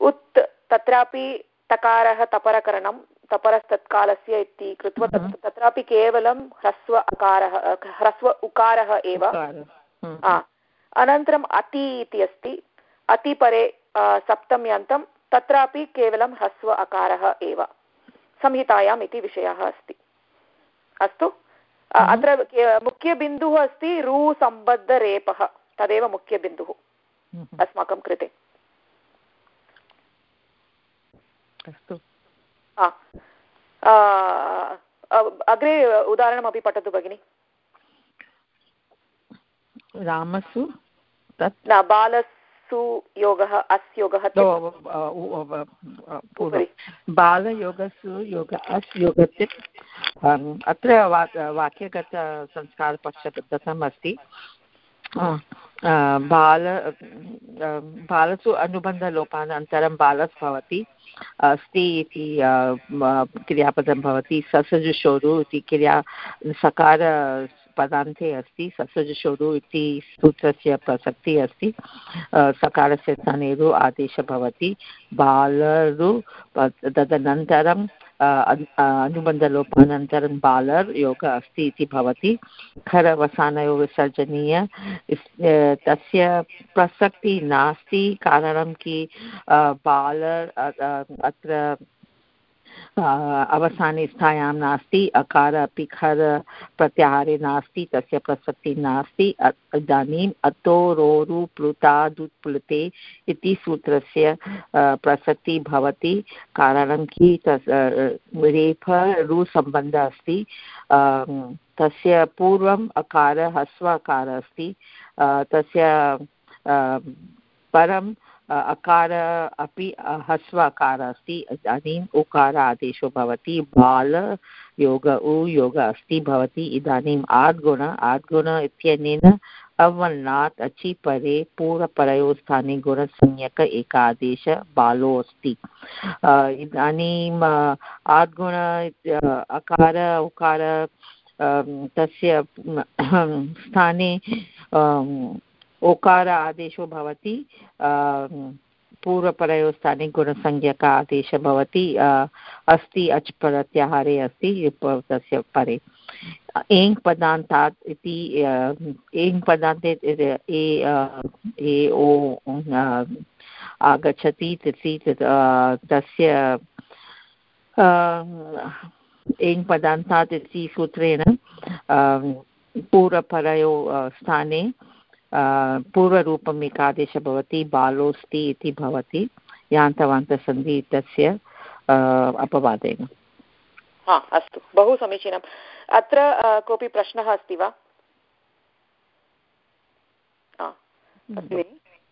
उत् तत्रापि तकारः, तपरकरणं तपरस्तत्कालस्य इति कृत्वा तत्रापि केवलं ह्रस्व अकारः ह्रस्व उकारः एव। अनन्तरम् अति इति अस्ति। अतिपरे सप्तम्यन्तं तत्रापि केवलं ह्रस्व अकारः एव। संहितायाम् इति विषयः अस्ति। अस्तु? अत्र मुख्यबिन्दुः अस्ति रुसम्बद्धरेपः तदेव मुख्यबिन्दुः अस्माकं कृते। अस्तु। अग्रे उदाहरणमपि पठतु भगिनि रामसु तत् न बालसु योगः अस् योगः बालयोगसु योग अस् योगस्य अत्र वाक्यगतसंस्कारपक्ष दत्तम् अस्ति बाल बालसु अनुबन्धलोपानन्तरं बालस् भवति अस्ति इति क्रियापदं भवति ससजुषोरु इति क्रिया, सकार पदान्ते अस्ति ससजुषोरु इति सूत्रस्य प्रसक्तिः अस्ति सकारस्य स्थाने रु आदेशः भवति, बालरु तदनन्तरं अनुबन्धलोपानन्तरं बालर् योग अस्ति इति भवति। खरवसानयो विसर्जनीय। तस्य प्रसक्तिः नास्ति, कारणं कि बालर् अत्र अवसाने स्थायां नास्ति, अकार अपि खर प्रत्याहारे नास्ति, तस्य प्रसक्तिः नास्ति इदानीम् अतो रोरु प्लुतादुत्प्लुते इति सूत्रस्य प्रसक्तिः भवति, कारणं कि तस् रेफ रुसम्बन्धः अस्ति तस्य पूर्वम् अकार, ह्रस्व अकार अस्ति तस्य परं अकार अपि ह्रस्वकार अस्ति, इदानीम् उकार आदेशो भवति, बाल योग, उ योग अस्ति भवति, इदानीम् आद्गुण आद्गुण इत्यनेन अवर्णात् अचि, परे पूर्वपरयोः स्थाने गुणसंज्ञक एकादेश बालो अस्ति। इदानीम् आद्गुण अकार, उकार तस्य स्थाने ओकार आदेशो भवति पूर्वपरयोः स्थाने गुणसंज्ञक आदेशः भवति अस्ति अच् प्रत्याहारे अस्ति तस्य परे। एङ् पदान्तात् इति एङ् पदान्ते ए ए ओ आगच्छति तस्य एङ् पदान्तात् इति सूत्रेण पूर्वपरयो स्थाने पूर्वरूपम् एकादेशः भवति बालोस्ति इति भवति यान्तवान्तसन्धि इत्यस्य अपवादेन। हा अस्तु बहु समीचीनम्। अत्र कोऽपि प्रश्नः अस्ति वा?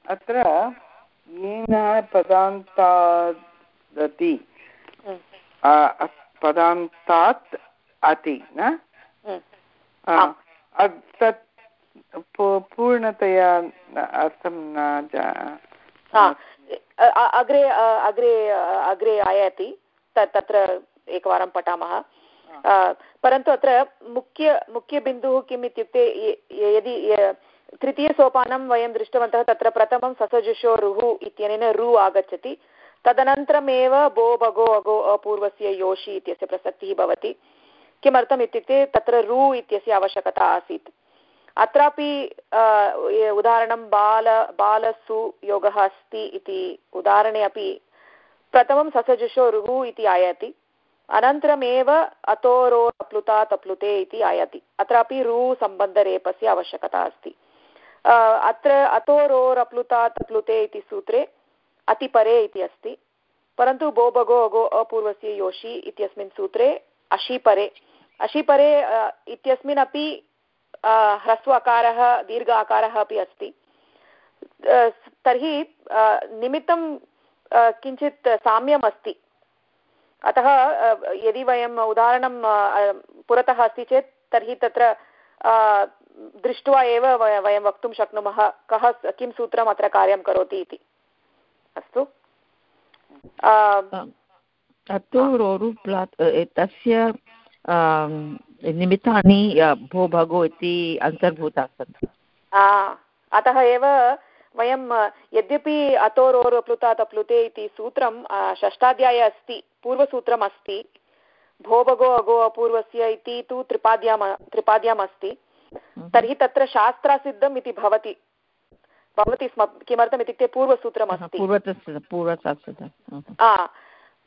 अत्र येन पदान्तादति हम्म। पदान्तात् अति न? हम्म। तत् पूर्णतया अर्थं न अग्रे अग्रे अग्रे आयाति तत् तत्र एकवारं पठामः। परन्तु अत्र मुख्य मुख्यबिन्दुः किम् इत्युक्ते यदि तृतीयसोपानं वयं दृष्टवन्तः तत्र प्रथमं ससजुषो रुः इत्यनेन रु आगच्छति। तदनन्तरमेव बो भगो अगो अपूर्वस्य योषि इत्यस्य प्रसक्तिः भवति। किमर्थम् इत्युक्ते तत्र रु इत्यस्य आवश्यकता आसीत्। अत्रापि उदाहरणं बाल, बालसु योगः अस्ति इति उदाहरणे अपि प्रथमं ससजुषो रुः इति आयाति। अनन्तरमेव अतोरो अप्लुता तप्लुते इति आयाति। अत्रापि रु सम्बन्धरेपस्य आवश्यकता अस्ति। अत्र अतोरोरप्लुता तप्लुते इति सूत्रे अतिपरे इति अस्ति। परन्तु बो भगो अगो अपूर्वस्य योषि इत्यस्मिन् सूत्रे अशीपरे। अशीपरे इत्यस्मिन् अपि ह्रस्व अकारः दीर्घ आकारः अपि अस्ति। तर्हि निमित्तं किञ्चित् साम्यम् अस्ति अतः यदि वयम् उदाहरणं पुरतः अस्ति चेत् तर्हि तत्र दृष्ट्वा एव वयं वक्तुं शक्नुमः कः किं सूत्रम् अत्र कार्यं करोति इति। अस्तु। तत्तु तस्य निमित्तानि भो भगो इति अन्तर्भूता सन्ति अतः एव वयं यद्यपि अतोरोर् प्लुतात् प्लुते इति सूत्रं षष्ठाध्याये अस्ति पूर्वसूत्रम् अस्ति भो भगो अगो अपूर्वस्य इति तु त्रिपाद्याम् त्रिपाद्याम् अस्ति हम्म। तर्हि तत्र शास्त्रसिद्धम् इति भवति भवति स्म किमर्थम् इत्युक्ते पूर्वसूत्रम् अस्ति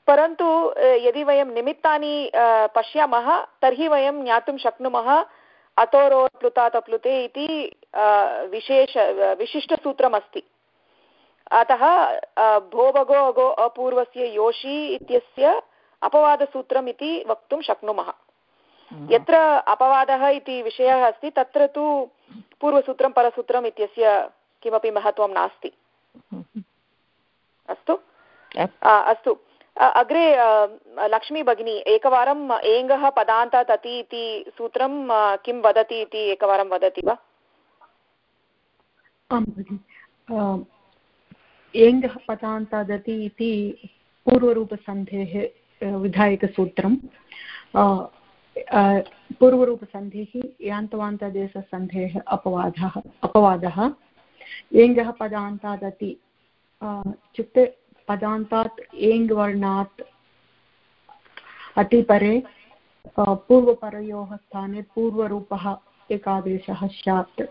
परन्तु यदि वयं निमित्तानि पश्यामः तर्हि वयं ज्ञातुं शक्नुमः अतोरो प्लुतात् प्लुते इति विशेष विशिष्टसूत्रमस्ति। अतः भो भगो अगो अपूर्वस्य योषि इत्यस्य अपवादसूत्रम् इति वक्तुं शक्नुमः। यत्र अपवादः इति विषयः अस्ति तत्र तु पूर्वसूत्रं परसूत्रम् इत्यस्य किमपि महत्त्वं नास्ति। अस्तु? अस्तु। अग्रे लक्ष्मी भगिनी एकवारम् एङ्गः पदान्तात् अति इति सूत्रं किं वदति इति एकवारं वदति वा? आं भगिनि। एङ्गः पदान्तादति इति पूर्वरूपसन्धेः विधायकसूत्रं पूर्वरूपसन्धिः, यान्तवान्तदेशसन्धेः अपवादः अपवादः। एङ्गः पदान्तादति इत्युक्ते पदान्तात् एङ् वर्णात् अतिपरे पूर्वपरयोः स्थाने पूर्वरूपः एकादेशः स्यात्।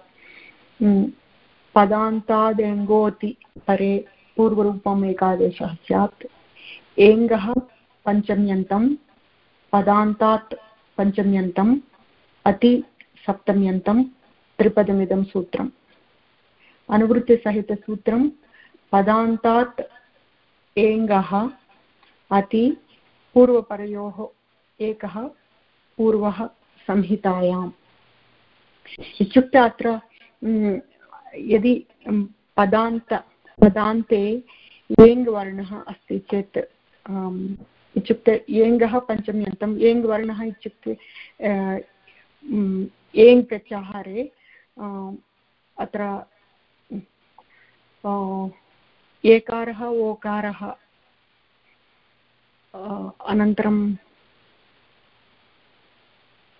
पदान्तादेङ्गोति परे पूर्वरूपम् एकादेशः स्यात्। एङ्गः पञ्चम्यन्तं, पदान्तात् पञ्चम्यन्तम् अति सप्तम्यन्तं, त्रिपदमिदं सूत्रम्। अनुवृत्तिसहितसूत्रं पदान्तात् एङ्गः अति पूर्वपरयोः एकः पूर्वः संहितायाम्। इत्युक्ते अत्र यदि पदान्त, पदान्ते एङ् वर्णः अस्ति चेत् इत्युक्ते एङ्गः पञ्चम्यन्तम् एङ् वर्णः इत्युक्ते एङ् प्रत्याहारे अत्र एकारः ओकारः अनन्तरं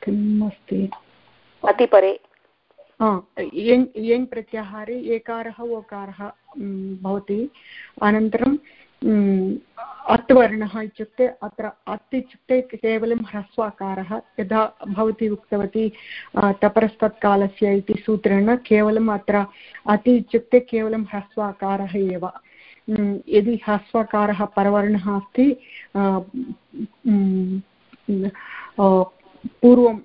किम् अस्ति अतिपरे यङ् यङ् प्रत्याहारे एकारः ओकारः भवति। अनन्तरं अत् वर्णः इत्युक्ते अत्र अत् इत्युक्ते केवलं ह्रस्वाकारः। यथा भवती उक्तवती तपरस्तत्कालस्य इति सूत्रेण केवलम् अत्र अति इत्युक्ते केवलं ह्रस्वाकारः एव। यदि ह्रस्वाकारः परवर्णः अस्ति पूर्वं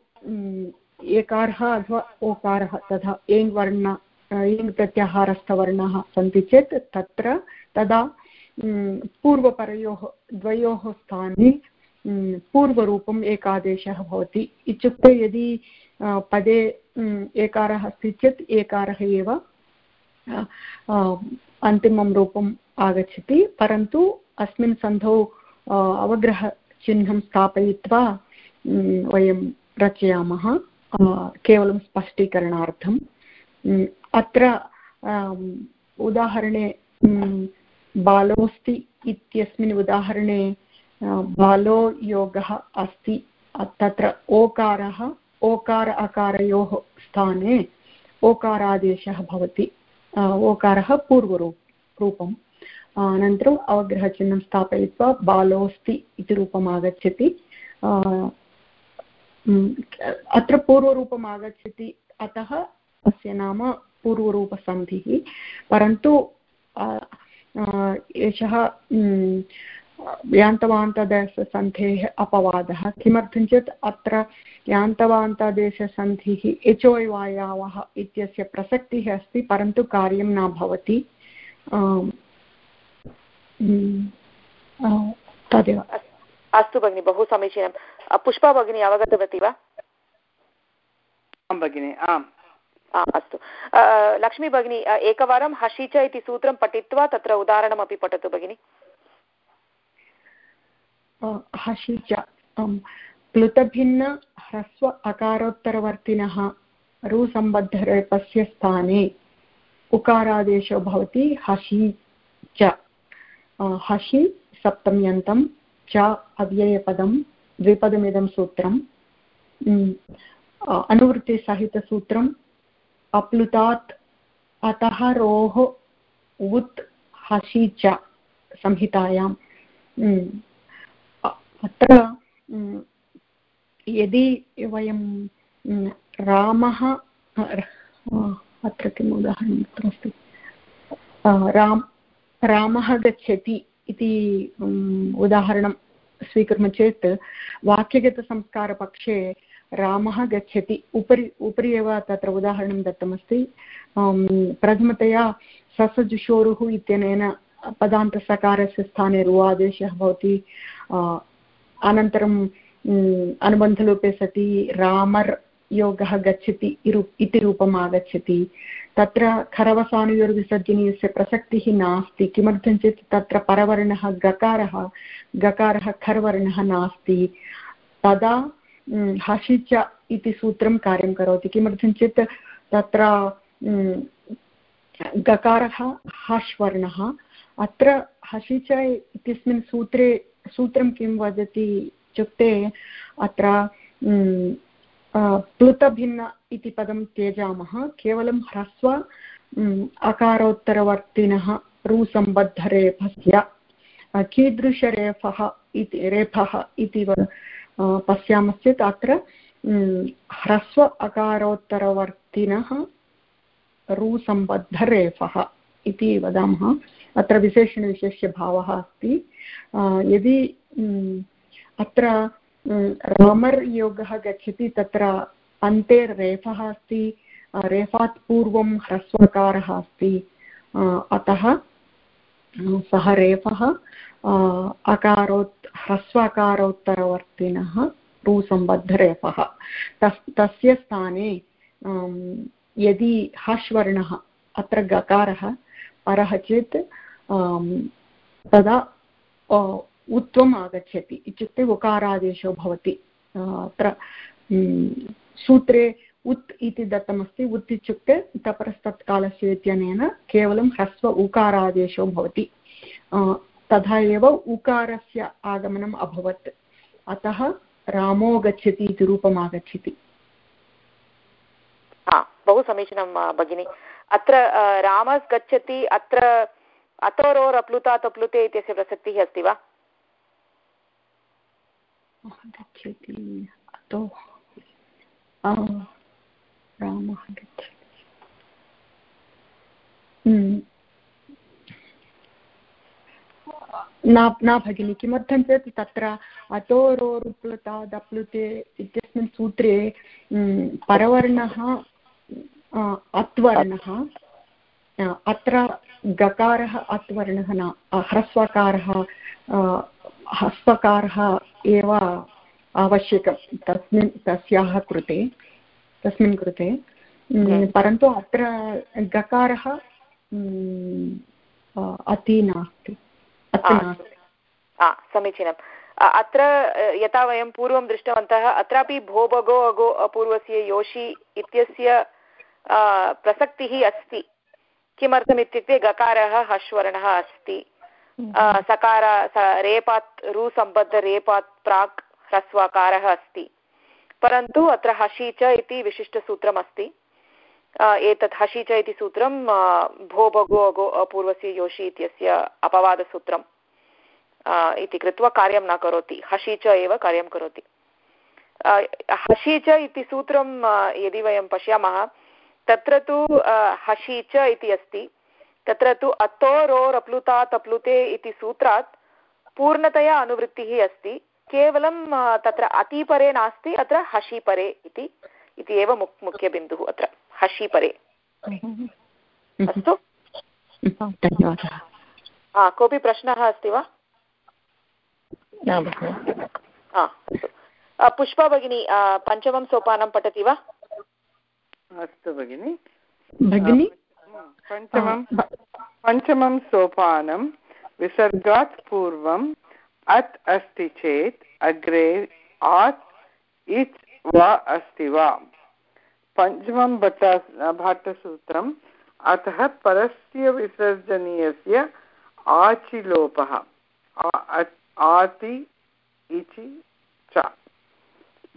एकारः अथवा ओकारः तथा एङ् वर्ण एङ् प्रत्याहारस्थवर्णाः सन्ति चेत् तत्र तदा पूर्वपरयोः द्वयोः स्थाने पूर्वरूपम् एकादेशः भवति। इत्युक्ते यदि पदे एकारः अस्ति चेत् एकारः एव अन्तिमं रूपम् आगच्छति, परन्तु अस्मिन् सन्धौ अवग्रहचिह्नं स्थापयित्वा वयं रचयामः केवलं स्पष्टीकरणार्थम् अत्र उदाहरणे बालोऽस्ति इत्यस्मिन् उदाहरणे बालो योगः अस्ति, तत्र ओकारः, ओकार अकारयोः स्थाने ओकारादेशः भवति। ओकारः पूर्वरूप। रूपम् अनन्तरम् अवग्रहचिह्नं स्थापयित्वा बालोऽस्ति इति रूपम् आगच्छति अत्र पूर्वरूपम् आगच्छति अतः अस्य नाम पूर्वरूपसन्धिः। परन्तु एषः यान्तवान्तदेशसन्धेः अपवादः। किमर्थं चेत् अत्र यान्तवान्तदेशसन्धिः एचोय्वायावः इत्यस्य प्रसक्तिः अस्ति परन्तु कार्यं न भवति। तदेव। अस्तु भगिनि बहु समीचीनं। पुष्पा भगिनी अवगतवती वा? आं भगिनि आम्। अस्तु। लक्ष्मी भगिनी एकवारं हसि च इति सूत्रं पठित्वा तत्र उदाहरणमपि पठतु भगिनि। हसि च प्लुतभिन्न ह्रस्व अकारोत्तरवर्तिनः रुसम्बद्धरेपस्य स्थाने उकारादेशो भवति हसि च हसि सप्तम्यन्तं च अव्ययपदं द्विपदमिदं सूत्रम् अनुवृत्तिसहितसूत्रम् अप्लुतात् अतः रोः उत् हसि च संहितायाम् अत्र यदि वयं रामः अत्र किम् उदाहरणम् अत्र राम, रामः गच्छति इति उदाहरणं स्वीकुर्मः चेत्, वाक्यगतसंस्कारपक्षे रामः गच्छति. उपरि उपरि एव तत्र उदाहरणं दत्तमस्ति. प्रथमतया ससजुषोरुः इत्यनेन पदान्तसकारस्य स्थाने रुवादेशः भवति. अनन्तरं अनुबन्धलोपे सति रामर् योगः गच्छति इति रूपम् आगच्छति। तत्र खरवसानुयोर्विसर्जनीयस्य प्रसक्तिः नास्ति। किमर्थं चेत् तत्र परवर्णः गकारः गकारः खर्वर्णः नास्ति। तदा हसि च इति सूत्रं कार्यं करोति। किमर्थं चेत् तत्र गकारः हश् वर्णः अत्र हसि च इत्यस्मिन् सूत्रे सूत्रं किं वदति इत्युक्ते अत्र प्लुतभिन्न इति पदं त्यजामः। केवलं ह्रस्व अकारोत्तरवर्तिनः, रुसम्बद्धरेफस्य कीदृशरेफः इति, रेफः इति पश्यामश्चेत् अत्र ह्रस्व अकारोत्तरवर्तिनः, रुसम्बद्धरेफः। इति वदामः। अत्र विशेषणविशेष्यभावः अस्ति। यदि अत्र रमर् योगः गच्छति, तत्र अन्ते रेफः अस्ति रेफात् पूर्वं ह्रस्वकारः अस्ति अतः सः रेफः अकारोत्, ह्रस्वकारोत्तरवर्तिनः रुसम्बद्धरेफः तस्, तस्य स्थाने यदि हश्वर्णः अत्र गकारः परः चेत् तदा उत्वम् आगच्छति। इत्युक्ते उकारादेशो भवति। अत्र सूत्रे उत् इति दत्तमस्ति। उत् इत्युक्ते तपरस्तत्कालस्य इत्यनेन केवलं ह्रस्व उकारादेशो भवति। तथा एव उकारस्य आगमनम् अभवत्। अतः रामो गच्छति इति रूपम् आगच्छति बहु समीचीनं भगिनि। अत्र रामस् गच्छति, अत्र अतोरोरप्लुतात् अप्लुते इत्यस्य प्रसक्तिः अस्ति वा? गच्छति न न भगिनि, किमर्थं चेत् तत्र अतोरोरुप्लुतादप्लुते इत्यस्मिन् सूत्रे परवर्णः अत्वर्णः अत्र गकारः अत्वर्णः न ह्रस्वकारः हस्वकारः एव आवश्यकं तस्मिन् तस्याः कृते तस्मिन् कृते। परन्तु अत्र गकारः अति नास्ति। समीचीनम्। अत्र यथा वयं पूर्वं दृष्टवन्तः अत्रापि भो भगो अगो अपूर्वस्य योषि इत्यस्य प्रसक्तिः अस्ति किमर्थमित्युक्ते गकारः हश्वर्णः अस्ति सकार रेपात् रुसम्बद्धरेपात् प्राक् ह्रस्वाकारः अस्ति परन्तु अत्र हसि च इति विशिष्टसूत्रमस्ति एतत् हसि च इति सूत्रं भो भगो अगो अपूर्वस्य योषि इत्यस्य अपवादसूत्रम् इति कृत्वा कार्यं न करोति हसि च एव कार्यं करोति हसि च इति सूत्रं यदि वयं पश्यामः तत्र तु हसि च इति अस्ति। तत्र तु अतो रोरप्लुतात् अप्लुते इति सूत्रात् पूर्णतया अनुवृत्तिः अस्ति। केवलं तत्र अतिपरे नास्ति अत्र हशिपरे इति इति एव मुख् मुख्यबिन्दुः अत्र। हशिपरे। अस्तु? धन्यवादः। कोऽपि प्रश्नः अस्ति वा? पुष्पा भगिनी पञ्चमं सोपानं पठति वा? अस्तु भगिनि। भगिनि? पञ्चमं पञ्चमं सोपानं विसर्गात् पूर्वम् अत् अस्ति चेत् अग्रे आत् इच् वा अस्ति वा। पञ्चमं भट्टा भाट्टसूत्रम् अतः परस्य विसर्जनीयस्य आचिलोपः। आति इचि च।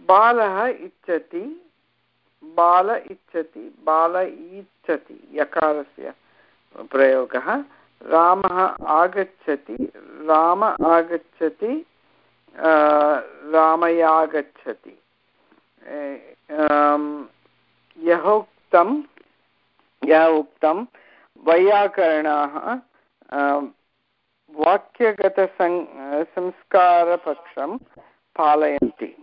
बालः इच्छति बाल इच्छति बाल इच्छति यकारस्य प्रयोगः। रामः आगच्छति, राम आगच्छति रामयागच्छति। यः उक्तं यः उक्तं, वैयाकरणाः वाक्यगतसं संस्कारपक्षं पालयन्ति।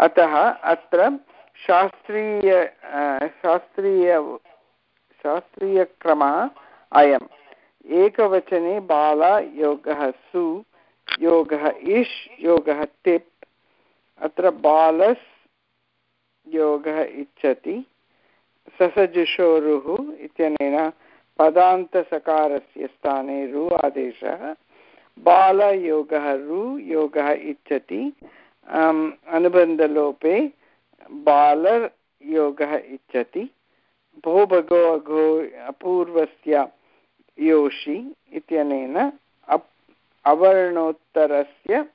अतः अत्र शास्त्रीय शास्त्रीय, शास्त्रीयक्रमः अयम्। एकवचने बाला योगः सु, योगः इष्, योगः तिप्। अत्र बालस् योगः इच्छति। ससजुषोरुः इत्यनेन पदान्तसकारस्य स्थाने रु आदेशः। बालयोगः रु, योगः इच्छति। अनुबन्धलोपे बालर् योगः इच्छति। भो भगो अघो अपूर्वस्य योषि इत्यनेन अप्, अवर्णोत्तरस्य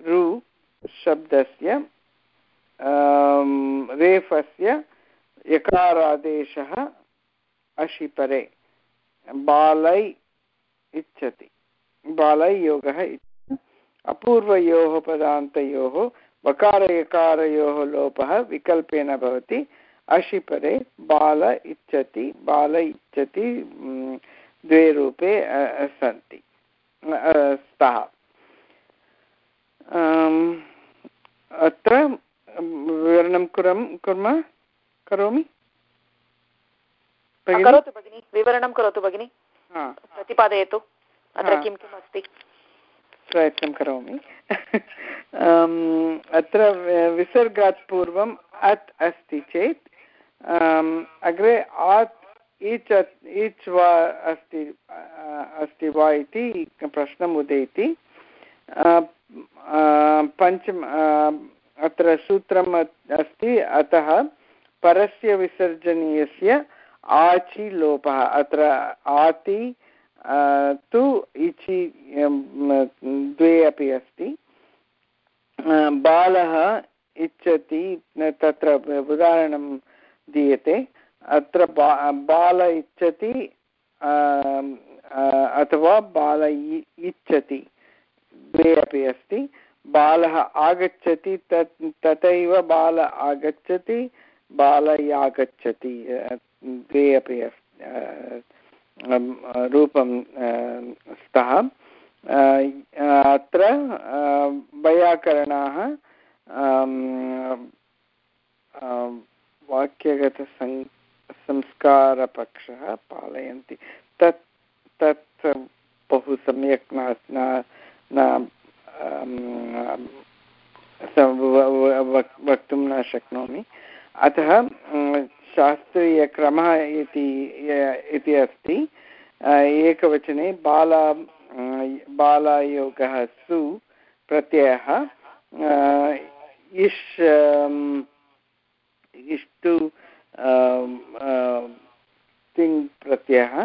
रु शब्दस्य रेफस्य यकारादेशः अशिपरे। बालै इच्छति। बालै योगः अपूर्वयोः पदान्तयोः वकारयकारयोः लोपः विकल्पेन भवति। अशिपरे बाल इच्छति बाल इच्छति द्वे रूपे सन्ति स्तः। अत्र विवरणं कुरं कुर्मः करोमि? करोतु भगिनि विवरणं करोतु भगिनि। प्रतिपादयतु अत्र किं किम् अस्ति प्रयत्नं करोमि। अत्र विसर्गात् पूर्वम् अत् अस्ति चेत् अग्रे आत् इच् इच् वा अस्ति अस्ति वा इति प्रश्नम् उदेति। पञ्चम अत्र सूत्रम् अस्ति, अतः परस्य विसर्जनीयस्य आचि लोपः, अत्र आति तु इचि द्वे अपि अस्ति। बालः इच्छति तत्र उदाहरणं दीयते। अत्र बाल इच्छति अथवा बाल इच्छति। द्वे अपि अस्ति। बालः आगच्छति, तत्, तथैव बाल आगच्छति, बालयागच्छति। द्वे अपि रूपं स्तः। अत्र वैयाकरणाः वाक्यगतसं, संस्कारपक्षः पालयन्ति। तत् तत् बहु सम्यक् न वक्तुं न शक्नोमि। अतः शास्त्रीयक्रमः इति इति अस्ति। एकवचने बाला बालायोगः सु प्रत्ययः। इष् इष्टु तिङ् प्रत्ययः।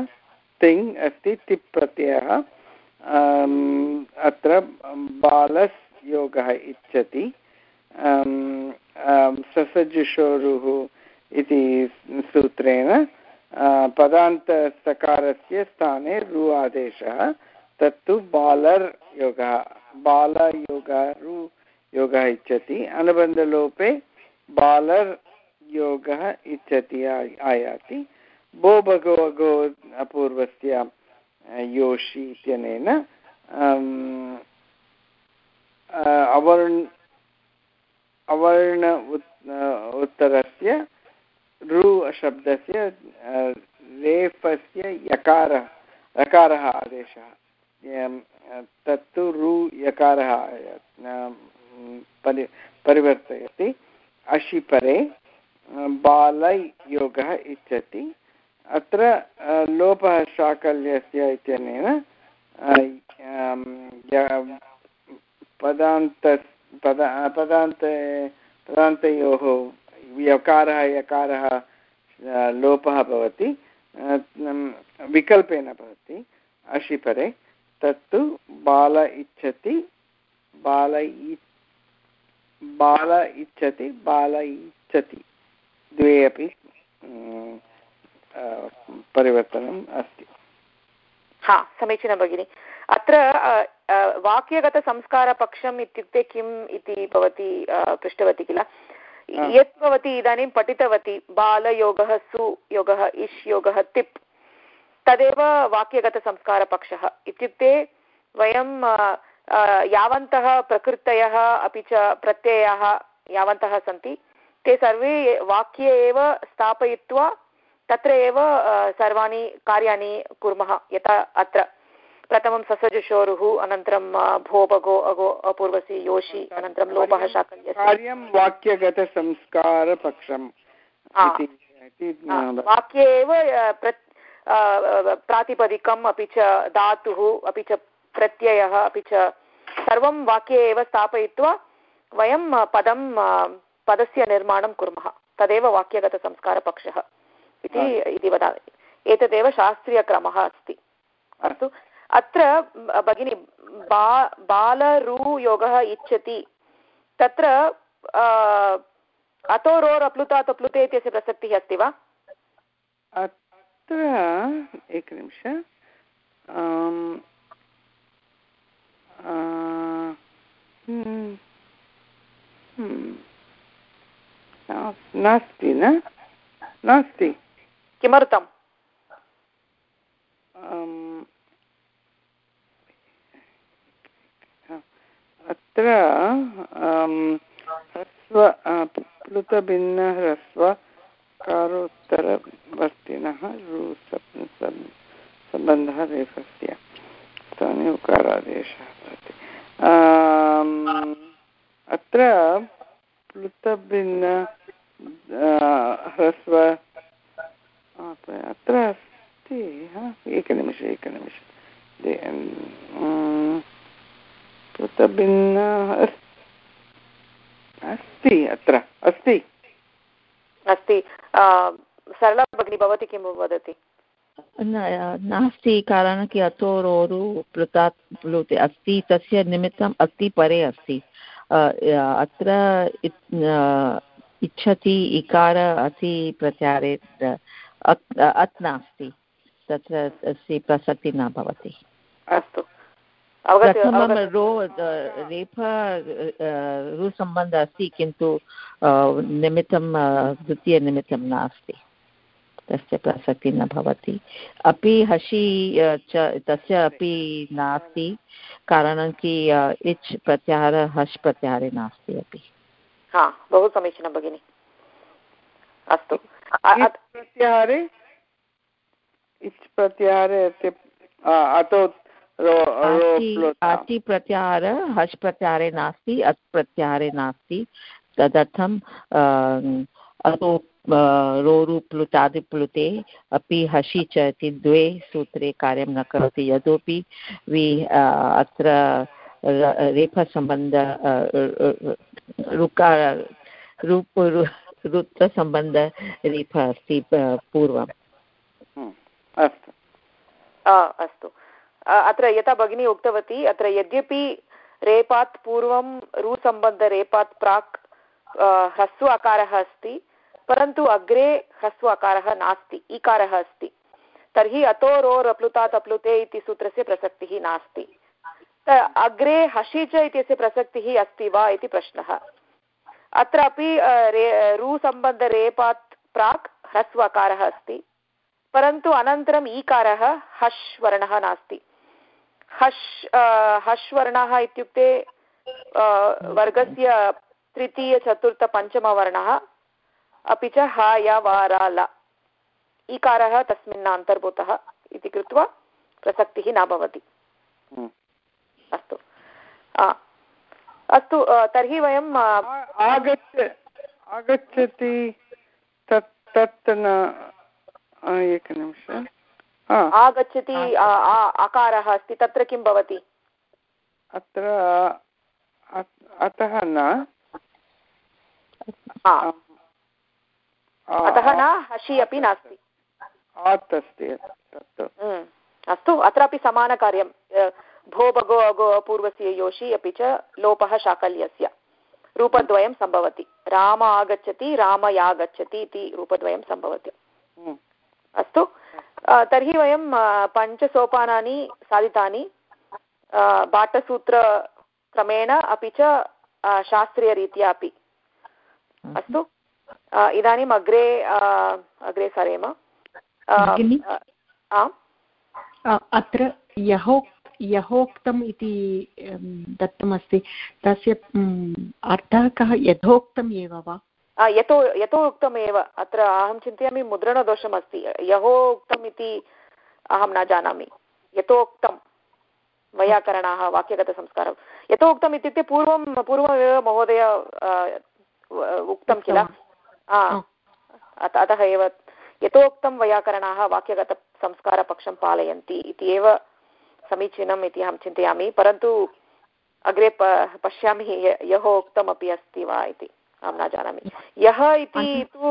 तिङ् अस्ति, तिप् प्रत्ययः। अत्र बालस् योगः इच्छति ससजुषोरुः इति सूत्रेण पदान्तसकारस्य स्थाने रु आदेशः तत्तु बालर् योगः, बालयोगः, रु योगः इच्छति। अनुबन्धलोपे बालर् योगः इच्छति आयाति। भो भगो अगो अपूर्वस्य योषि इत्यनेन अवर्ण अवर्ण उत्तरस्य रु शब्दस्य रेफस्य यकारः यकारः आदेशः। तत्तु रु यकारः परि, परिवर्तयति। अशिपरे बालै योगः इच्छति। अत्र लोपः शाकल्यस्य इत्यनेन पदान्त, पद, पदान्ते, पदान्तयोः यकारः यकारः लोपः भवति विकल्पेन भवति, अशिपरे, तत्तु बाल इच्छति, बाल बाल इच्छति बाल इच्छति। द्वे अपि परिवर्तनम् अस्ति। हा, समीचीनं भगिनि। अत्र वाक्यगतसंस्कारपक्षम् इत्युक्ते किम् इति भवती पृष्टवती किल? यत् भवती इदानीं पठितवती बालयोगः सुयोगः इष् योगः तिप्। तदेव वाक्यगतसंस्कारपक्षः। इत्युक्ते वयं यावन्तः प्रकृतयः अपि च प्रत्ययाः यावन्तः सन्ति ते सर्वे वाक्ये एव स्थापयित्वा तत्र एव सर्वाणि कार्याणि कुर्मः यथा अत्र। प्रथमं ससजुषोरुः अनन्तरं भोभगो अगो अपूर्वसि योषि अनन्तरं लोपः कार्यं वाक्यगतसंस्कारपक्षम् वाक्ये एव प्रातिपदिकम् अपि च धातुः अपि च प्रत्ययः अपि च सर्वं वाक्ये एव स्थापयित्वा वयं पदं पदस्य निर्माणं कुर्मः। तदेव वाक्यगतसंस्कारपक्षः इति वदामि। एतदेव शास्त्रीयक्रमः अस्ति। अस्तु। अत्र भगिनी बा बालरूयोगः इच्छति। तत्र अतोरोरप्लुतात् अप्लुते इत्यस्य प्रसक्तिः अस्ति वा? अत्र एकनिमिष। नास्ति न? नास्ति। किमर्थम्? अत्र ह्रस्व प्लुतभिन्नह्रस्व कारोत्तरवर्तिनः सम्बन्धः रेफस्य स्थाने उकारादेशः भवति। अत्र प्लुतभिन्न ह्रस्व अत्र अस्ति एकनिमिष एकनिमिष। कृतभिन्नः अस्ति अत्र अस्ति। अस्ति। सरला भगिनी भवती किं वदति? नास्ति कारणं कि अतोरोरु प्लुतात् प्लुते अस्ति तस्य निमित्तम् अस्ति परे अस्ति। अत्र इच्छति इकार अति प्रत्यारे अत् नास्ति। तत्र तस्य प्रसक्तिः न भवति। अस्तु। प्रथमं रो रेफ रुसम्बन्धः अस्ति किन्तु निमित्तं द्वितीयनिमित्तं नास्ति तस्य प्रसक्तिः न भवति अपि हसि च तस्य अपि नास्ति कारणं कि इच् प्रत्याहारः हस् प्रत्याहारे नास्ति अपि हा बहु समीचीनं भगिनि अस्तु प्रत्याहारे इच् प्रत्याहारे अतो आचि प्रत्याहार हस् प्रत्याहारे नास्ति अत् प्रत्याहारे नास्ति। तदर्थं अतो रोरुप्लुतादिप्लुते अपि हसि च इति द्वे सूत्रे कार्यं न करोति। यतोपि वि अत्र रेफसम्बन्ध ऋकार रूप रुत्वसम्बन्धरेफ अस्ति पूर्वम्। अस्तु। अस्तु। अत्र यथा भगिनी उक्तवती, अत्र यद्यपि रेपात् पूर्वं रुसम्बन्धरेपात् प्राक् ह्रस्व अकारः अस्ति, परन्तु अग्रे ह्रस्व अकारः नास्ति इकारः अस्ति। तर्हि अतो रोर् अप्लुतात् अप्लुते इति सूत्रस्य प्रसक्तिः नास्ति। अग्रे हसि च इत्यस्य प्रसक्तिः अस्ति वा इति प्रश्नः। अत्रापि रे, रुसम्बन्धरेपात् प्राक् ह्रस्व अकारः अस्ति, परन्तु अनन्तरम् ईकारः हश् वर्णः नास्ति। हश् हश्वर्णः इत्युक्ते वर्गस्य तृतीयचतुर्थपञ्चमवर्णः अपि च ह य व र ल। इकारः तस्मिन् अन्तर्भूतः इति कृत्वा प्रसक्तिः न भवति। हम्म। अस्तु। अस्तु तर्हि वयं आगच्छ आगच्छति तत् न एकनिमिष आगच्छति आकारः अस्ति तत्र किं भवति? अत्र अतः न। अतः न हसि अपि नास्ति। आत् अस्ति हम्म, अस्तु अत्रापि समानकार्यं भो भगो अगो पूर्वस्य योषि अपि च लोपः शाकल्यस्य। रूपद्वयं सम्भवति। राम आगच्छति रामयागच्छति इति रूपद्वयं सम्भवति। हम्म। अस्तु तर्हि वयं पञ्चसोपानानि साधितानि बाटसूत्रक्रमेण अपि च शास्त्रीयरीत्या अपि। हम्म। अस्तु। इदानीम् अग्रे अग्रे सरेम। अत्र यहोक् यहोक्तम् इति दत्तमस्ति। तस्य अर्थः कः? यथोक्तम् एव वा? यतो यथोक्तमेव अत्र अहं चिन्तयामि मुद्रणदोषमस्ति यहो उक्तम् इति अहं न जानामि। यथोक्तं वैयाकरणाः वाक्यगतसंस्कारः। यथोक्तम् इत्युक्ते पूर्वं पूर्वमेव महोदय उक्तं किल? अतः एव यथोक्तं वैयाकरणाः वाक्यगतसंस्कारपक्षं पालयन्ति इति एव समीचीनम् इति अहं चिन्तयामि परन्तु अग्रे प पश्यामि यः उक्तमपि अस्ति वा इति। अहं न जानामि। यः इति तु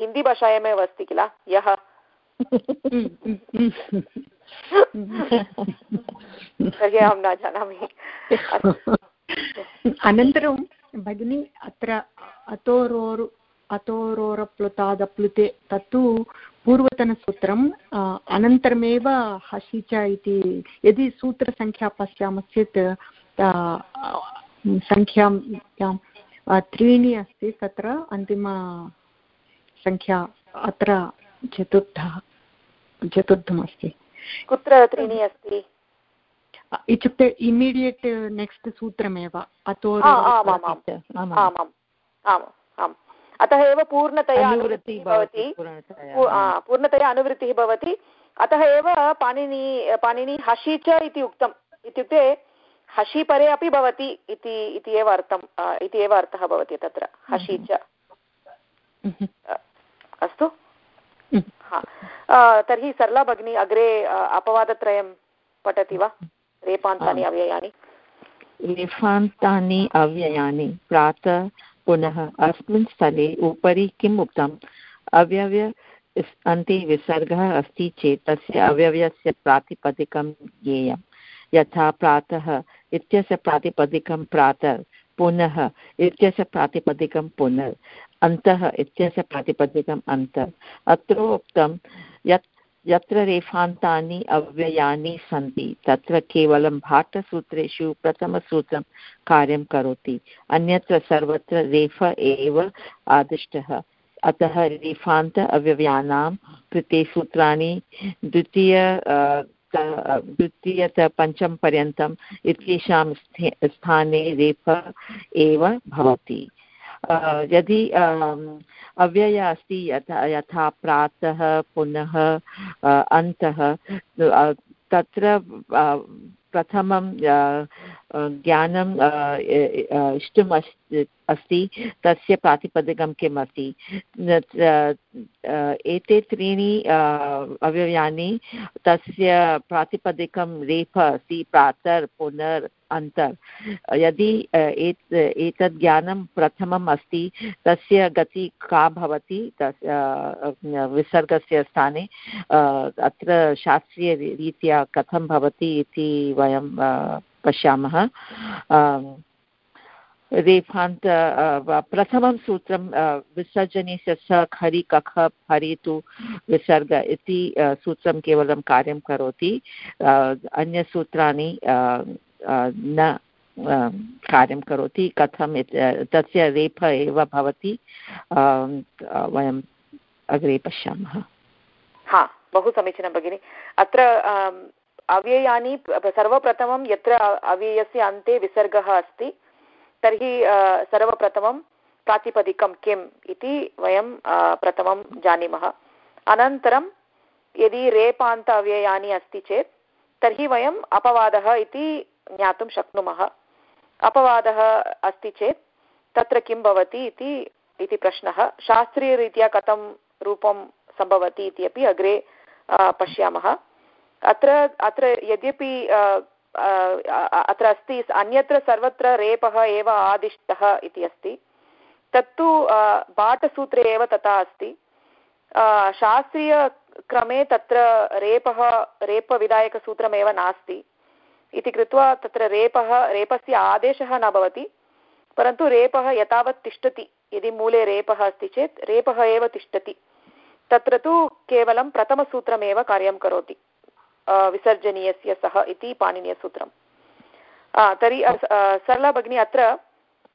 हिन्दीभाषायामेव अस्ति किल? यः? तर्हि अहं न जानामि। अनन्तरं भगिनी अत्र अतोरोरु अतोरोरप्लुतादप्लुते तत्तु पूर्वतनसूत्रम् अनन्तरमेव हसिच इति यदि सूत्रसङ्ख्या पश्यामश्चेत् सङ्ख्यां त्रीणि अस्ति तत्र अन्तिमसङ्ख्या अत्र चतुर्थः चतुर्थमस्ति। कुत्र त्रीणि अस्ति? इत्युक्ते इमिडियेट् नेक्स्ट् सूत्रमेव अतो अतः एव पूर्णतया अनुवृत्तिः भवति। पूर्णतया। अनुवृत्तिः भवति। अतः एव पाणिनि पाणिनि हसि च इति उक्तम्। इत्युक्ते हसि परे अपि भवति इति इति एव अर्थम् इति एव अर्थः भवति तत्र। हसि च। अस्तु? तर्हि सरला भगिनी अग्रे अपवादत्रयं पठति वा? रेपान्तानि अव्ययानि। रेफान्तानि अव्ययानि। प्रातः पुनः अस्मिन् स्थले उपरि किम् उक्तम्? अव्यव्य अन्ते विसर्गः अस्ति चेत् तस्य अव्यव्यस्य प्रातिपदिकं ज्ञेयं यथा प्रातः, इत्यस्य प्रातिपदिकं प्रातः, पुनः, इत्यस्य प्रातिपदिकं पुनर् अन्तः, इत्यस्य प्रातिपदिकम् अन्तः। अत्र उक्तं यत्, यत्र रेफान्तानि अव्ययानि सन्ति, तत्र केवलं भाटसूत्रेषु प्रथमसूत्रं कार्यं करोति, अन्यत्र सर्वत्र रेफ एव आदिष्टः। अतः रेफान्त अव्ययानां कृते सूत्राणि द्वितीय द्वितीयत पञ्चमपर्यन्तम् इत्येषां स्थाने रेफ एव भवति। यदि अव्यय अस्ति यथा यथा प्रातः, पुनः अन्तः तत्र प्रथमं ज्ञानं इष्टम् अस्ति, तस्य प्रातिपदिकं किम् अस्ति एते त्रीणि अवयवानि, तस्य प्रातिपदिकं रेफ अस्ति, प्रातर्, पुनर्, अन्तर्। यदि एतद् ज्ञानं प्रथमम् अस्ति, तस्य गति का भवति तस्य विसर्गस्य स्थाने अत्र शास्त्रीयरीत्या कथं भवति इति वयं पश्यामः। रेफान्त प्रथमं सूत्रं विसर्जनीयस्य स खरि कख हरि तु विसर्ग इति सूत्रं केवलं कार्यं करोति। अन्यसूत्राणि न कार्यं करोति। कथं तस्य रेफ एव भवति। वयम् अग्रे पश्यामः। हा, बहु समीचीनं भगिनि। अत्र अव्ययानि सर्वप्रथमं यत्र अव्ययस्य अन्ते विसर्गः अस्ति, तर्हि सर्वप्रथमं प्रातिपदिकं किम् इति वयं प्रथमं जानीमः। अनन्तरं यदि रेपान्त अव्ययानि अस्ति चेत्, तर्हि वयम् अपवादः इति ज्ञातुं शक्नुमः। अपवादः अस्ति चेत्, तत्र किं भवति इति प्रश्नः। शास्त्रीयरीत्या कथं रूपं सम्भवति इति अपि अग्रे पश्यामः। अत्र अत्र यद्यपि अत्र अस्ति, अन्यत्र सर्वत्र रेपः एव आदिष्टः इति अस्ति। तत्तु बाटसूत्रे एव तथा अस्ति। शास्त्रीयक्रमे तत्र रेपः रेपविधायकसूत्रमेव नास्ति। इति कृत्वा तत्र रेपः, रेपस्य आदेशः न भवति। परन्तु रेपः यतावत् तिष्ठति। यदि मूले रेपः अस्ति चेत्, रेपः एव तिष्ठति। तत्र तु केवलं प्रथमसूत्रमेव कार्यं करोति। विसर्जनीयस्य सः इति पाणिनीयसूत्रं तर्हि सरला भगिनी अत्र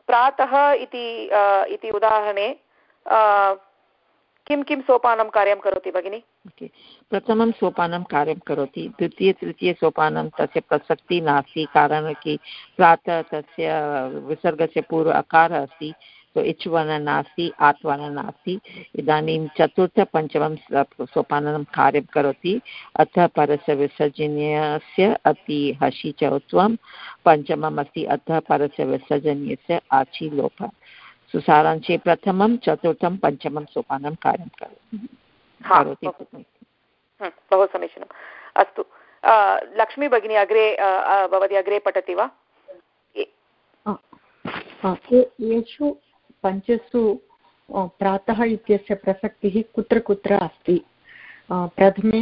प्रातः इति उदाहरणे किं किं सोपानं कार्यं करोति भगिनि? प्रथमं सोपानं कार्यं करोति द्वितीयतृतीयसोपानं तस्य प्रसक्तिः नास्ति, कारणं कि प्रातः तस्य विसर्गस्य पूर्व अकारः अस्ति। सो इच् वर्णः नास्ति आत् वर्णः नास्ति इदानीं चतुर्थपञ्चमं सोपानं कार्यं करोति अतः परस्य विसर्जनीयस्य अति हसि च उत्वं पञ्चमम् अस्ति अतः परस्य विसर्जनीयस्य आचि लोपः सुसारांशे प्रथमं चतुर्थं पञ्चमं सोपानं कार्यं करोति बहु समीचीनम्. अस्तु. लक्ष्मी भगिनी अग्रे भवती अग्रे पठति वा? येषु पञ्चसु प्रातः इत्यस्य प्रसक्तिः कुत्र कुत्र अस्ति? प्रथमे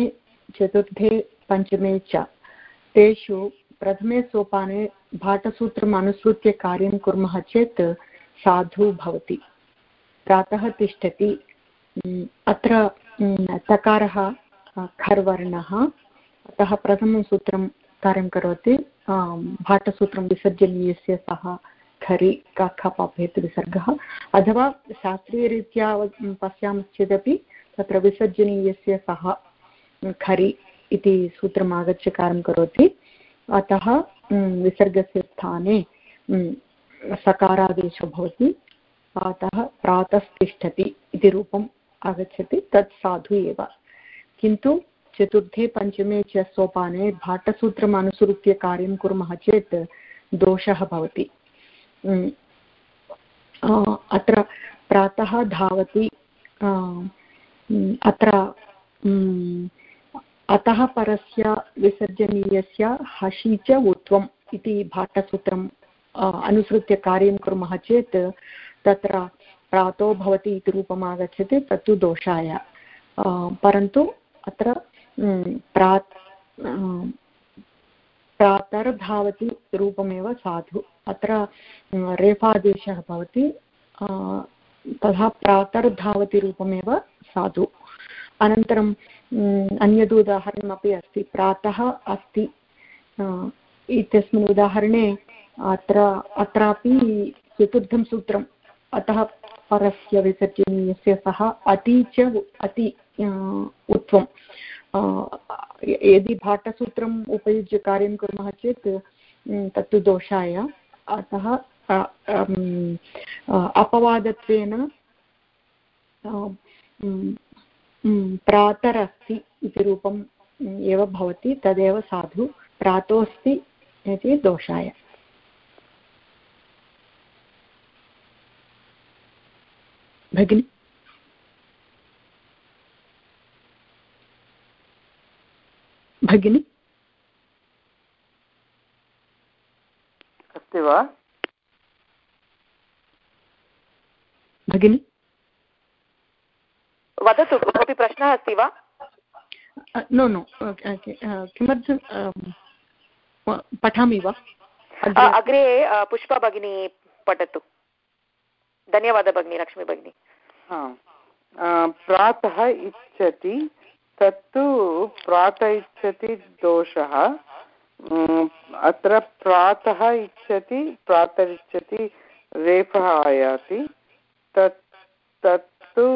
चतुर्थे पञ्चमे च। तेषु प्रथमे सोपाने भाटसूत्रम् अनुसृत्य कार्यं कुर्मः चेत् साधु भवति। प्रातः तिष्ठति। अत्र तकारः खर्वर्णः। अतः प्रथमं सूत्रं कार्यं करोति। भाटसूत्रं विसर्जनीयस्य सः खरि कखपभेत् विसर्गः। अथवा शास्त्रीयरीत्या पश्यामश्चेदपि तत्र विसर्जनीयस्य सः खरि इति सूत्रम् आगत्य कार्यं करोति। अतः विसर्गस्य स्थाने सकारादेशो भवति। अतः प्रातस्तिष्ठति इति रूपम् आगच्छति। तत् साधु एव। किन्तु चतुर्थे, पञ्चमे च सोपाने भाटसूत्रम् अनुसृत्य कार्यं कुर्मः चेत् दोषः भवति। अत्र प्रातः धावति अत्र अतः परस्य विसर्जनीयस्य हसि च उत्वम् इति भाटसूत्रं अनुसृत्य कार्यं कुर्मः चेत् तत्र प्रातो भवति इति रूपम् आगच्छति तत्तु दोषाय परन्तु अत्र प्रा प्रातर्धावति रूपमेव साधु। अत्र रेफादेशः भवति। तथा प्रातर्धावति रूपमेव साधु। अनन्तरम् अन्यद् उदाहरणमपि अस्ति। प्रातः अस्ति। इत्यस्मिन् उदाहरणे अत्र, अत्रापि चतुर्थं सूत्रम्, अतः परस्य विसर्जनीयस्य सः अति च अति उत्वं यदि भाटसूत्रम् उपयुज्य कार्यं कुर्मः चेत् तत्तु दोषाय। अतः अपवादत्वेन प्रातरस्ति इति रूपम् एव भवति। तदेव साधु। प्रातोऽस्ति इति दोषाय। भगिनि? भगिनि। अस्ति वा? भगिनि। वदतु कोऽपि प्रश्नः अस्ति वा? नो नो किमर्थं पठामि वा? अग्रे। पुष्पा भगिनी पठतु। धन्यवादः भगिनी लक्ष्मी भगिनी। प्रातः इच्छति। तत्तु प्रातः इच्छति दोषः अत्र प्रातः इच्छति प्रातरिच्छति रेफः आयाति। तत् तत्तु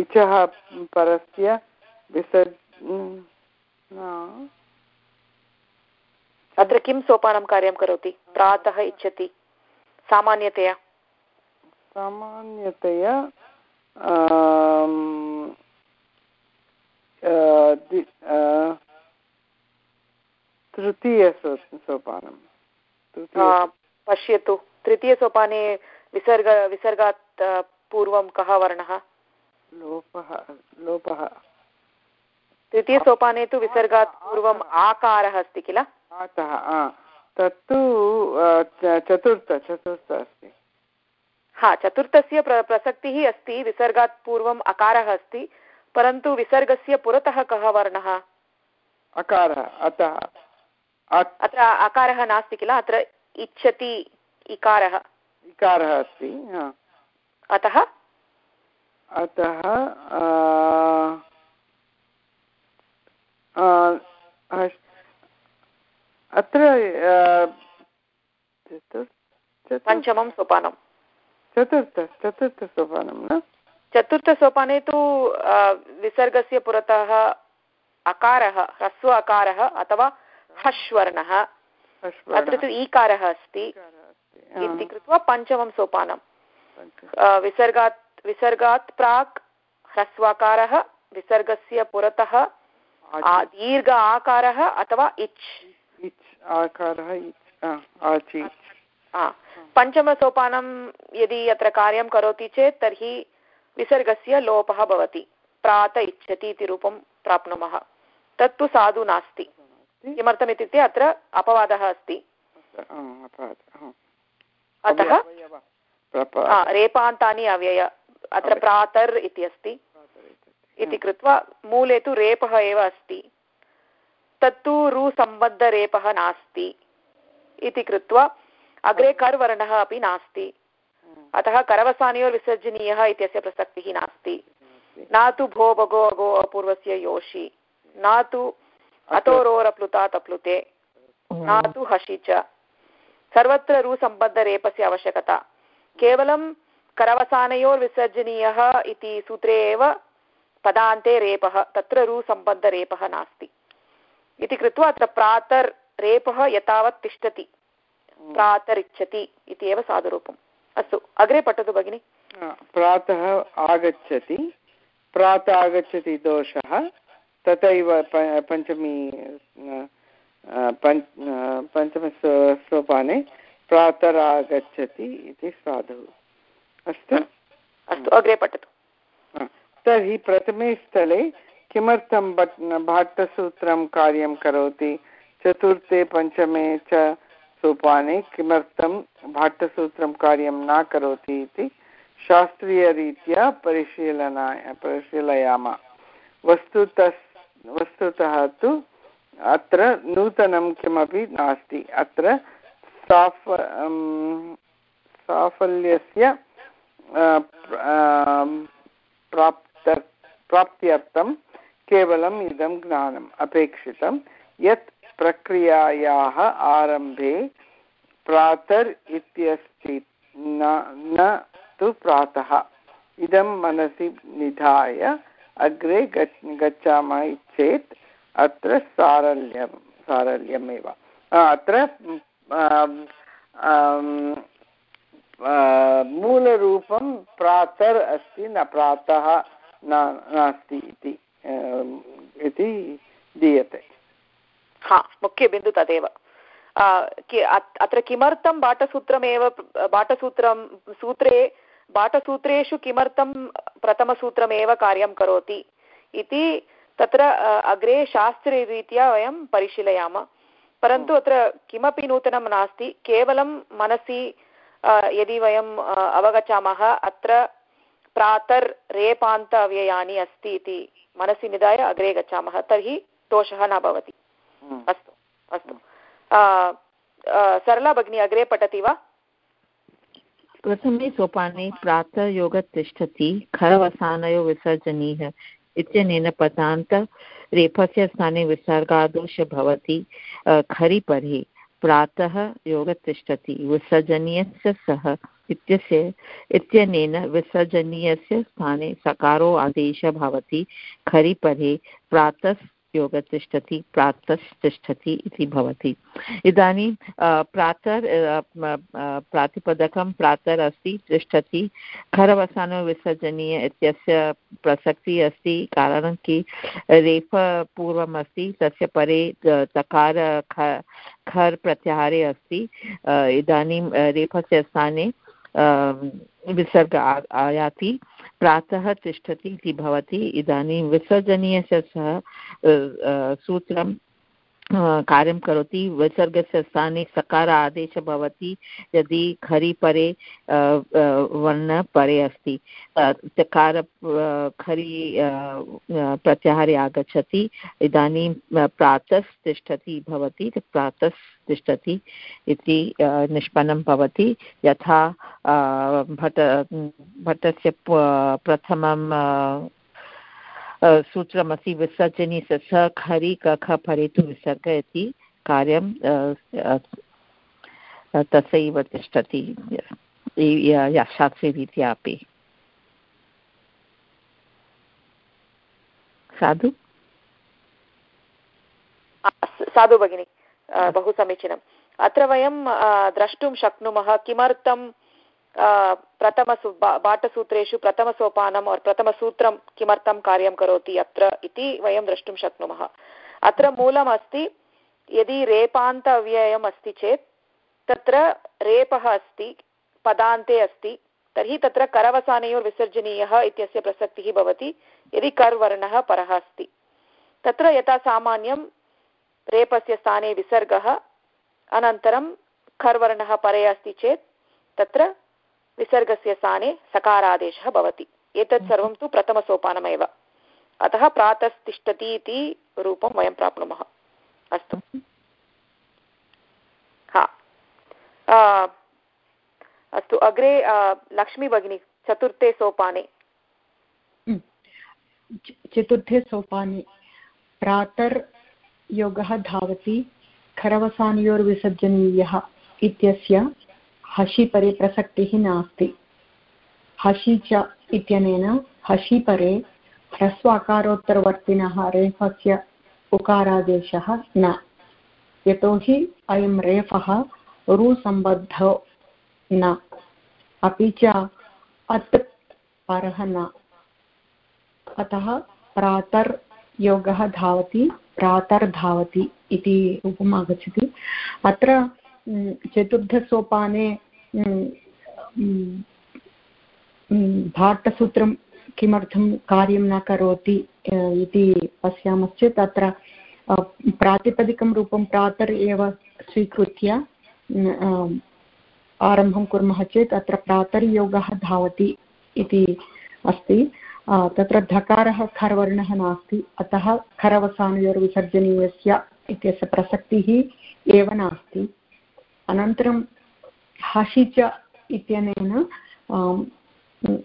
इचः परस्य विसर् अत्र किं सोपानं कार्यं करोति? प्रातः इच्छति। सामान्यतया। सामान्यतया तृतीयसोपानं पश्यतु। तृतीयसोपाने विसर्ग विसर्गात् पूर्वं कः वर्णः? लोपः लोपः। तृतीयसोपाने तु विसर्गात् पूर्वम् आकारः अस्ति किल? अतः तत्तु चतुर्थ चतुर्थ अस्ति। हा चतुर्थस्य प्र प्रसक्तिः अस्ति विसर्गात् पूर्वम् अकारः अस्ति परन्तु विसर्गस्य पुरतः कः वर्णः? अकारः अतः अत्र अकारः नास्ति किल अत्र इच्छति इकारः। इकारः अस्ति अतः? अतः अत्र पञ्चमं सोपानं चतुर्थ चतुर्थसोपानं न? चतुर्थसोपाने तु विसर्गस्य पुरतः अकारः ह्रस्व अकारः अथवा हश्वर्णः अत्र तु ईकारः अस्ति। इति कृत्वा पञ्चमं सोपानं। विसर्गात् विसर्गात् प्राक् ह्रस्वाकारः विसर्गस्य पुरतः दीर्घ आकारः अथवा इच्। इच् आकारः पञ्चमसोपानं यदि अत्र कार्यं करोति चेत् तर्हि विसर्गस्य लोपः भवति। प्रात इच्छति इति रूपं प्राप्नुमः। तत्तु साधु नास्ति। किमर्थम् इत्युक्ते अत्र अपवादः अस्ति। अतः रेपान्तानि अव्यय। अत्र प्रातर् इति अस्ति। इति कृत्वा मूले तु रेपः एव अस्ति। तत्तु रुसम्बद्धरेपः नास्ति। इति कृत्वा अग्रे कर्वर्णः अपि नास्ति। अतः करवसानयोर्विसर्जनीयः इत्यस्य प्रसक्तिः नास्ति। न तु भो भगो अगो अपूर्वस्य योषि न तु अतोरोरप्लुता तप्लुते न तु हसि च। सर्वत्र रुसम्बद्धरेपस्य आवश्यकता। केवलं करवसानयोर्विसर्जनीयः इति सूत्रे एव पदान्ते रेपः तत्र रुसम्बद्धरेपः नास्ति। इति कृत्वा अत्र प्रातर्रेपः यतावत् तिष्ठति। प्रातरिच्छति इति एव साधुरूपम्। अस्तु अग्रे पठतु भगिनि। प्रातः आगच्छति। प्रातः आगच्छति दोषः। तथैव पञ्चमी पञ्चम सोपाने प्रातरागच्छति इति साधुः। अस्तु? अस्तु अग्रे पठतु। तर्हि प्रथमे स्थले किमर्थं भाट्टसूत्रं कार्यं करोति? चतुर्थे पञ्चमे च सोपाने किमर्थं भाट्टसूत्रं कार्यं न करोति इति शास्त्रीयरीत्या परिशीलनाय परिशीलयामः। वस्तुतः वस्तुतः तु अत्र नूतनं किमपि नास्ति। अत्र साफ़ साफल्यस्य प्राप्त, प्राप्त्यर्थं केवलम् इदं ज्ञानम् अपेक्षितं। यत् प्रक्रियायाः आरम्भे प्रातर् इत्यस्ति न तु प्रातः। इदं मनसि निधाय अग्रे गच्छामः चेत् अत्र सारल्यं, सारल्यमेव। अत्र मूलरूपं प्रातर् अस्ति, न प्रातः नास्ति इति दीयते। हा, मुख्यबिन्दु तदेव। अत्र किमर्थं बाटसूत्रमेव बाटसूत्रं सूत्रे बाटसूत्रेषु किमर्थं प्रथमसूत्रमेव कार्यं करोति इति तत्र अग्रे शास्त्रीरीत्या वयं परिशीलयामः। परन्तु अत्र किमपि नूतनं नास्ति केवलं मनसि यदि वयम् अवगच्छामः अत्र प्रातर् रेपान्त अव्ययानि अस्ति इति मनसि निधाय अग्रे गच्छामः तर्हि दोषः न भवति। अस्तु अस्तु। सरला भगिनी अग्रे पठति वा प्रथमे सोपाने प्रातः योग तिष्ठति खरवसानयो विसर्जनीयः इत्यनेन पदान्त रेफस्य स्थाने विसर्गादोष भवति खरिपरे प्रातः योग तिष्ठति विसर्जनीयस्य सः इत्यस्य इत्यनेन विसर्जनीयस्य स्थाने सकारो आदेशः भवति खरिपरे प्रातः योगः तिष्ठति प्रातस्तिष्ठति इति भवति। इदानीं प्रातर् प्रातिपदकं प्रातर् अस्ति, तिष्ठति। खरवसानो विसर्जनीय इत्यस्य प्रसक्तिः अस्ति, कारणं कि रेफ पूर्वम् अस्ति, तस्य परे तकार ख, खर् प्रत्याहारे अस्ति। इदानीं रेफस्य स्थाने विसर्ग आयाति। प्रातः तिष्ठति इति भवति। इदानीं विसर्जनीयस्य सह सूत्रं कार्यं करोति। विसर्गस्य स्थाने सकार आदेशः भवति यदि खरि परे वर्ण परे अस्ति। चकार खरि प्रत्याहारे आगच्छति। इदानीं प्रातस्तिष्ठति भवति प्रातस्तिष्ठति इति निष्पन्नं भवति। यथा भट, भटस्य प्रथमं सूत्रमस्ति विसर्जनी स स खरि कख फरेतु विसर्ग इति कार्यं तथैव तिष्ठति शास्त्रीरीत्या अपि। साधु? साधु भगिनि बहु समीचीनम्। अत्र वयं द्रष्टुं शक्नुमः किमर्थं प्रथमसु बाटसूत्रेषु प्रथमसोपानम् और् प्रथमसूत्रं किमर्थं कार्यं करोति अत्र इति वयं द्रष्टुं शक्नुमः अत्र मूलम् अस्ति यदि रेपान्त अव्ययम् अस्ति चेत् तत्र रेपः अस्ति पदान्ते अस्ति तर्हि तत्र करवसानयोर्विसर्जनीयः इत्यस्य प्रसक्तिः भवति यदि कर्वर्णः परः अस्ति तत्र यथा सामान्यं रेपस्य स्थाने विसर्गः अनन्तरं खर्वर्णः परे अस्ति चेत् तत्र विसर्गस्य स्थाने सकारादेशः भवति। एतत् हम्म। सर्वं तु प्रथमसोपानमेव। अतः प्रातस्तिष्ठति इति रूपं वयं प्राप्नुमः। अस्तु। हम्म। हा। अस्तु अग्रे लक्ष्मी भगिनी चतुर्थे सोपाने। हम्म। चतुर्थे सोपाने। प्रातर्योगः धावति खरवसानयोर्विसर्जनीयः इत्यस्य हशिपरे प्रसक्तिः नास्ति। हशि च इत्यनेन हशिपरे ह्रस्वाकारोत्तरवर्तिनः रेफस्य उकारादेशः न। यतोहि अयं रेफः रुसम्बद्धो न। अपि च अत् परः न। अतः प्रातर्योगः धावति प्रातर्धावति इति रूपम् आगच्छति। अत्र चतुर्थसोपाने भाट्टसूत्रं किमर्थं कार्यं न करोति इति पश्यामश्चेत् अत्र प्रातिपदिकं रूपं प्रातर् एव स्वीकृत्य आरम्भं कुर्मः चेत् अत्र प्रातर्योगः धावति इति अस्ति। तत्र धकारः खर्वर्णः नास्ति, अतः खरवसानयोर्विसर्जनीयस्य इत्यस्य प्रसक्तिः एव नास्ति। अनन्तरं हसि च इत्यनेन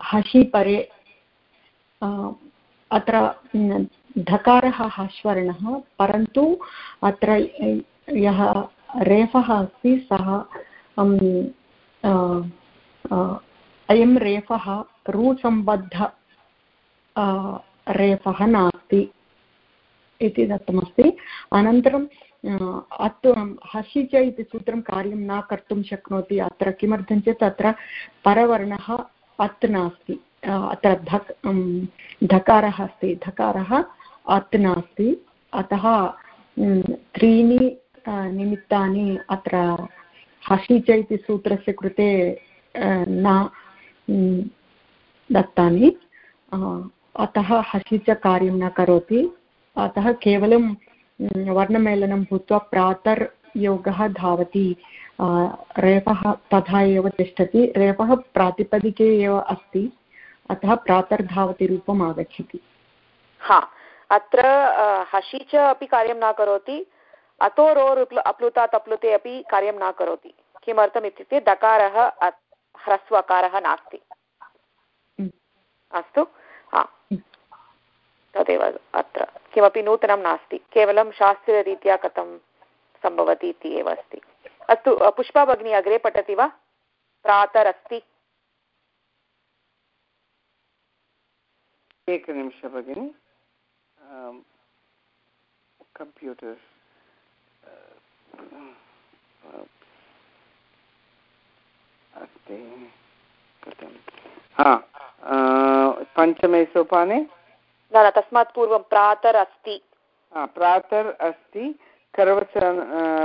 हसि परे अत्र धकारः हस्वर्णः परन्तु अत्र यः रेफः अस्ति, सः अयं रेफः रुसम्बद्ध रेफः नास्ति इति दत्तमस्ति. अनन्तरं अत् हसि च इति सूत्रं कार्यं न कर्तुं शक्नोति अत्र किमर्थं चेत् अत्र परवर्णः अत् नास्ति। अत्र धक् धकारः अस्ति। धकारः अत् नास्ति। अतः त्रीणि निमित्तानि अत्र हसि च इति सूत्रस्य कृते न दत्तानि। अतः हसि च कार्यं न करोति। अतः केवलं वर्णमेलनं भूत्वा प्रातर्योगः धावति रेपः तथा एव तिष्ठति रेपः प्रातिपदिके एव अस्ति अतः प्रातर्धावति रूपम् आगच्छति हा अत्र हसि च अपि कार्यं न करोति अतो रोर् अप्लुतात् अप्लुते अपि कार्यं न करोति किमर्थम् इत्युक्ते दकारः ह्रस्वकारः नास्ति अस्तु हा तदेव अत्र किमपि नूतनं नास्ति, केवलं शास्त्रीयरीत्या कथं सम्भवति इति एव अस्ति। अस्तु पुष्पा भगिनी अग्रे पठति वा? प्रातरस्ति। एकनिमिष भगिनि। कम्प्यूटर् अस्ति कथं हा पञ्चमे सोपाने। न न, तस्मात् पूर्वं प्रातर् अस्ति। प्रातर् अस्ति, करवसान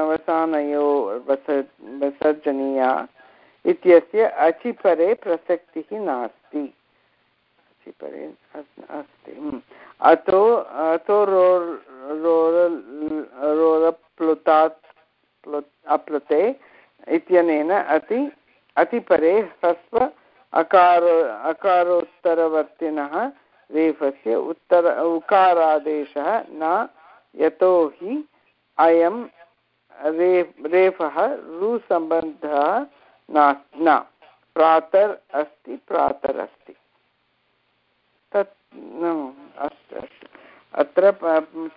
वसानयो, वस, विसर्जनीया इत्यस्य अचिपरे प्रसक्तिः नास्ति। अचिपरे अस्ति अतो अतो रोरप्लुतात् अप्लुते इत्यनेन अति, अतिपरे ह्रस्व अकार, अकारोत्तरवर्तिनः रेफस्य उत्तर उकारादेशः न यतोहि अयं रेफ् रेफः रुसम्बन्धः न प्रातर् अस्ति प्रातर् अस्ति। तत् अस्तु अस्तु। अत्र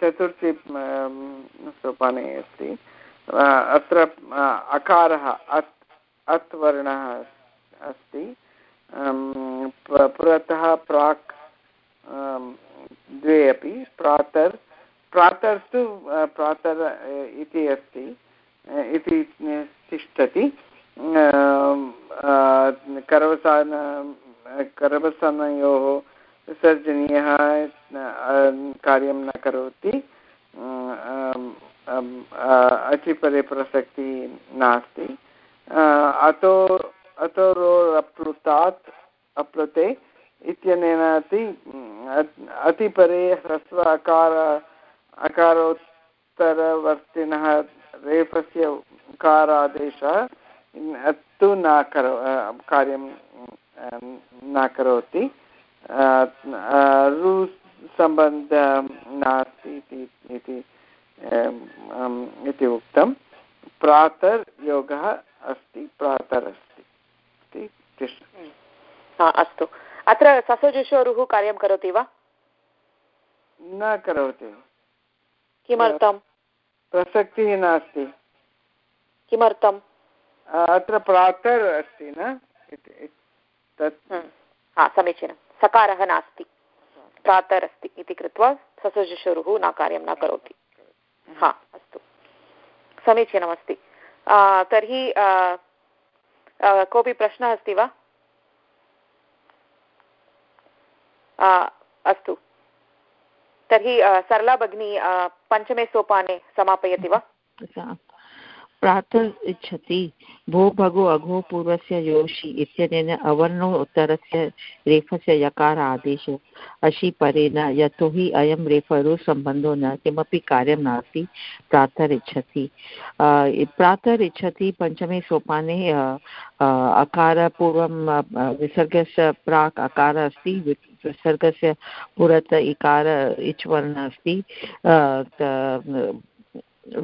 चतुर्थी सोपाने अस्ति। अत्र अकारः अत् अत् वर्णः अस्ति। पुरतः प्राक् द्वे अपि, प्रातर् प्रातर् प्रातर् इति अस्ति इति तिष्ठति करवसान करवसनयोः विसर्जनीयः कार्यं न करोति अचिपरे प्रसक्तिः नास्ति अतो अतोरोरप्लुतात् अप्लुते इत्यनेन अति अतिपरे ह्रस्व अकार, अकारोत्तरवर्तिनः रेफस्य कारादेशः तु न करो कार्यं न करोति। रुसम्बन्धः नास्ति इति उक्तं। प्रातर् योगः अस्ति प्रातर् अस्ति अस्तु। अत्र ससजुषोरुः कार्यं करोति वा? न करोति। किमर्थं प्रसक्तिः नास्ति। किमर्थम्? अत्र प्रातर् अस्ति न? तत्। हम्म। समीचीनं। सकारः नास्ति। प्रातर् अस्ति इति कृत्वा ससजुषुरुः न कार्यं न करोति। हा अस्तु। समीचीनमस्ति। तर्हि कोऽपि प्रश्नः अस्ति वा? अस्तु। तर्हि सरला भगिनी पञ्चमे सोपाने समापयति वा? प्रातः इच्छति। भो भगो अघो पूर्वस्य योषि इत्यनेन अवर्णो उत्तरस्य रेफस्य यकार आदेशो अशि परेण यतोहि अयं रेफरुसम्बन्धो न किमपि कार्यं नास्ति। प्रातरिच्छति प्रातरिच्छति पञ्चमे सोपाने अकारपूर्वं विसर्गस्य प्राक् अकारः अस्ति। विसर्गस्य पुरत इकार इच् वर्णः अस्ति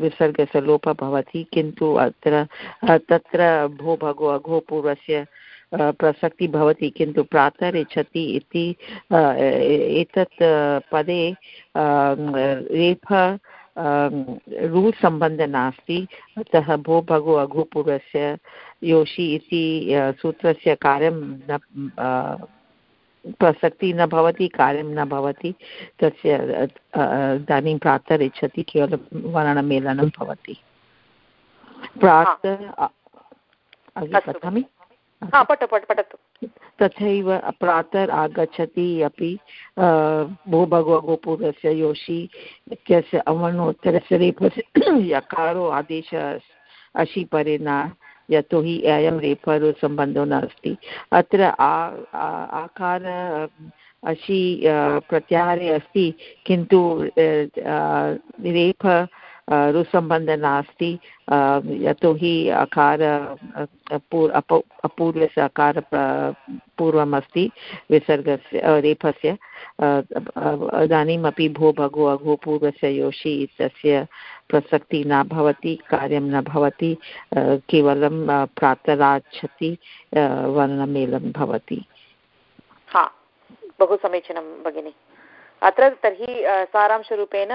विसर्गस्य लोपः भवति, किन्तु अत्र तत्र भो भगो अघो पूर्वस्य प्रसक्तिः भवति, किन्तु प्रातरिच्छति इति एतत् पदे रेफ रुसम्बन्धः नास्ति। अतः भो भगो, अघोपूर्वस्य, योषि इति सूत्रस्य कार्यं न प्रसक्तिः न भवति कार्यं न भवति तस्य इदानीं प्रातरिच्छति केवलं वर्णमेलनं भवति। प्रातः पठामि? तथैव प्रातर् आगच्छति अपि भो भगव गोपुरस्य योषि इत्यस्य अवर्णोत्तरस्य रेफस्य यकारो आदेशः न यतोहि अयं रेफरुसम्बन्धो नास्ति। अत्र आकार अशी प्रत्याहारे अस्ति किन्तु रेफ रुसम्बन्धः नास्ति। यतोहि अकार अपूर्वस्य अकार पूर्वमस्ति विसर्गस्य रेफस्य इदानीमपि भो भगो अघो पूर्वस्य योषि इत्यस्य प्रसक्तिः न भवति, कार्यं न भवति केवलं प्रातराच्छति वर्णमेलं भवति। हा, बहु समीचीनं, भगिनि। अत्र तर्हि सारांशरूपेण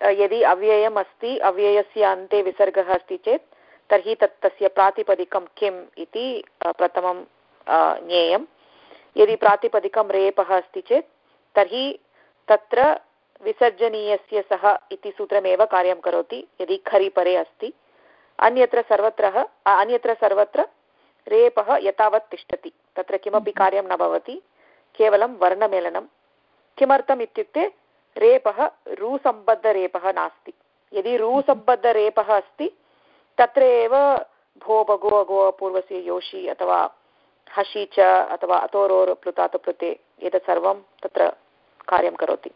यदि अव्ययम् अस्ति अव्ययस्य अन्ते विसर्गः अस्ति चेत् तर्हि तत् तस्य प्रातिपदिकं किम् इति प्रथमं ज्ञेयं यदि प्रातिपदिकं रेपः अस्ति चेत् तर्हि तत्र विसर्जनीयस्य सः इति सूत्रमेव कार्यं करोति यदि खरिपरे अस्ति। अन्यत्र सर्वत्र अन्यत्र सर्वत्र रेपः यथावत् तिष्ठति। तत्र किमपि कार्यं न भवति केवलं वर्णमेलनं। किमर्थम् इत्युक्ते रेपः रूसम्बद्धरेपः नास्ति। यदि रूसम्बद्धरेपः अस्ति तत्र एव भो भगो अगो पूर्वस्य योषि अथवा हसि च अथवा अतोरोर् प्लुतात् प्लुते एतत् सर्वं तत्र कार्यं करोति।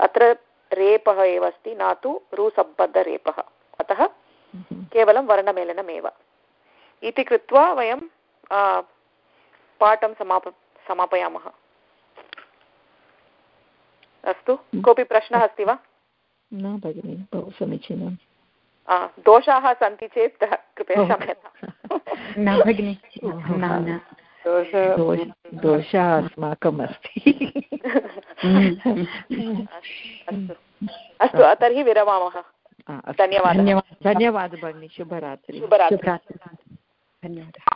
अत्र रेपः एव अस्ति न तु रुसम्बद्धरेपः। अतः हम्म। केवलं वर्णमेलनमेव। इति कृत्वा वयं पाठं समाप समापयामः। अस्तु कोऽपि प्रश्नः अस्ति वा? न भगिनि बहु समीचीनं। दोषाः सन्ति चेत् कृपया क्षम्यताम्। न भगिनि न न। दोषः अस्माकम् अस्ति। अस्तु। तर्हि विरमामः। धन्यवादः। धन्यवादः भगिनि शुभरात्रि। शुभरात्रि। धन्यवादः।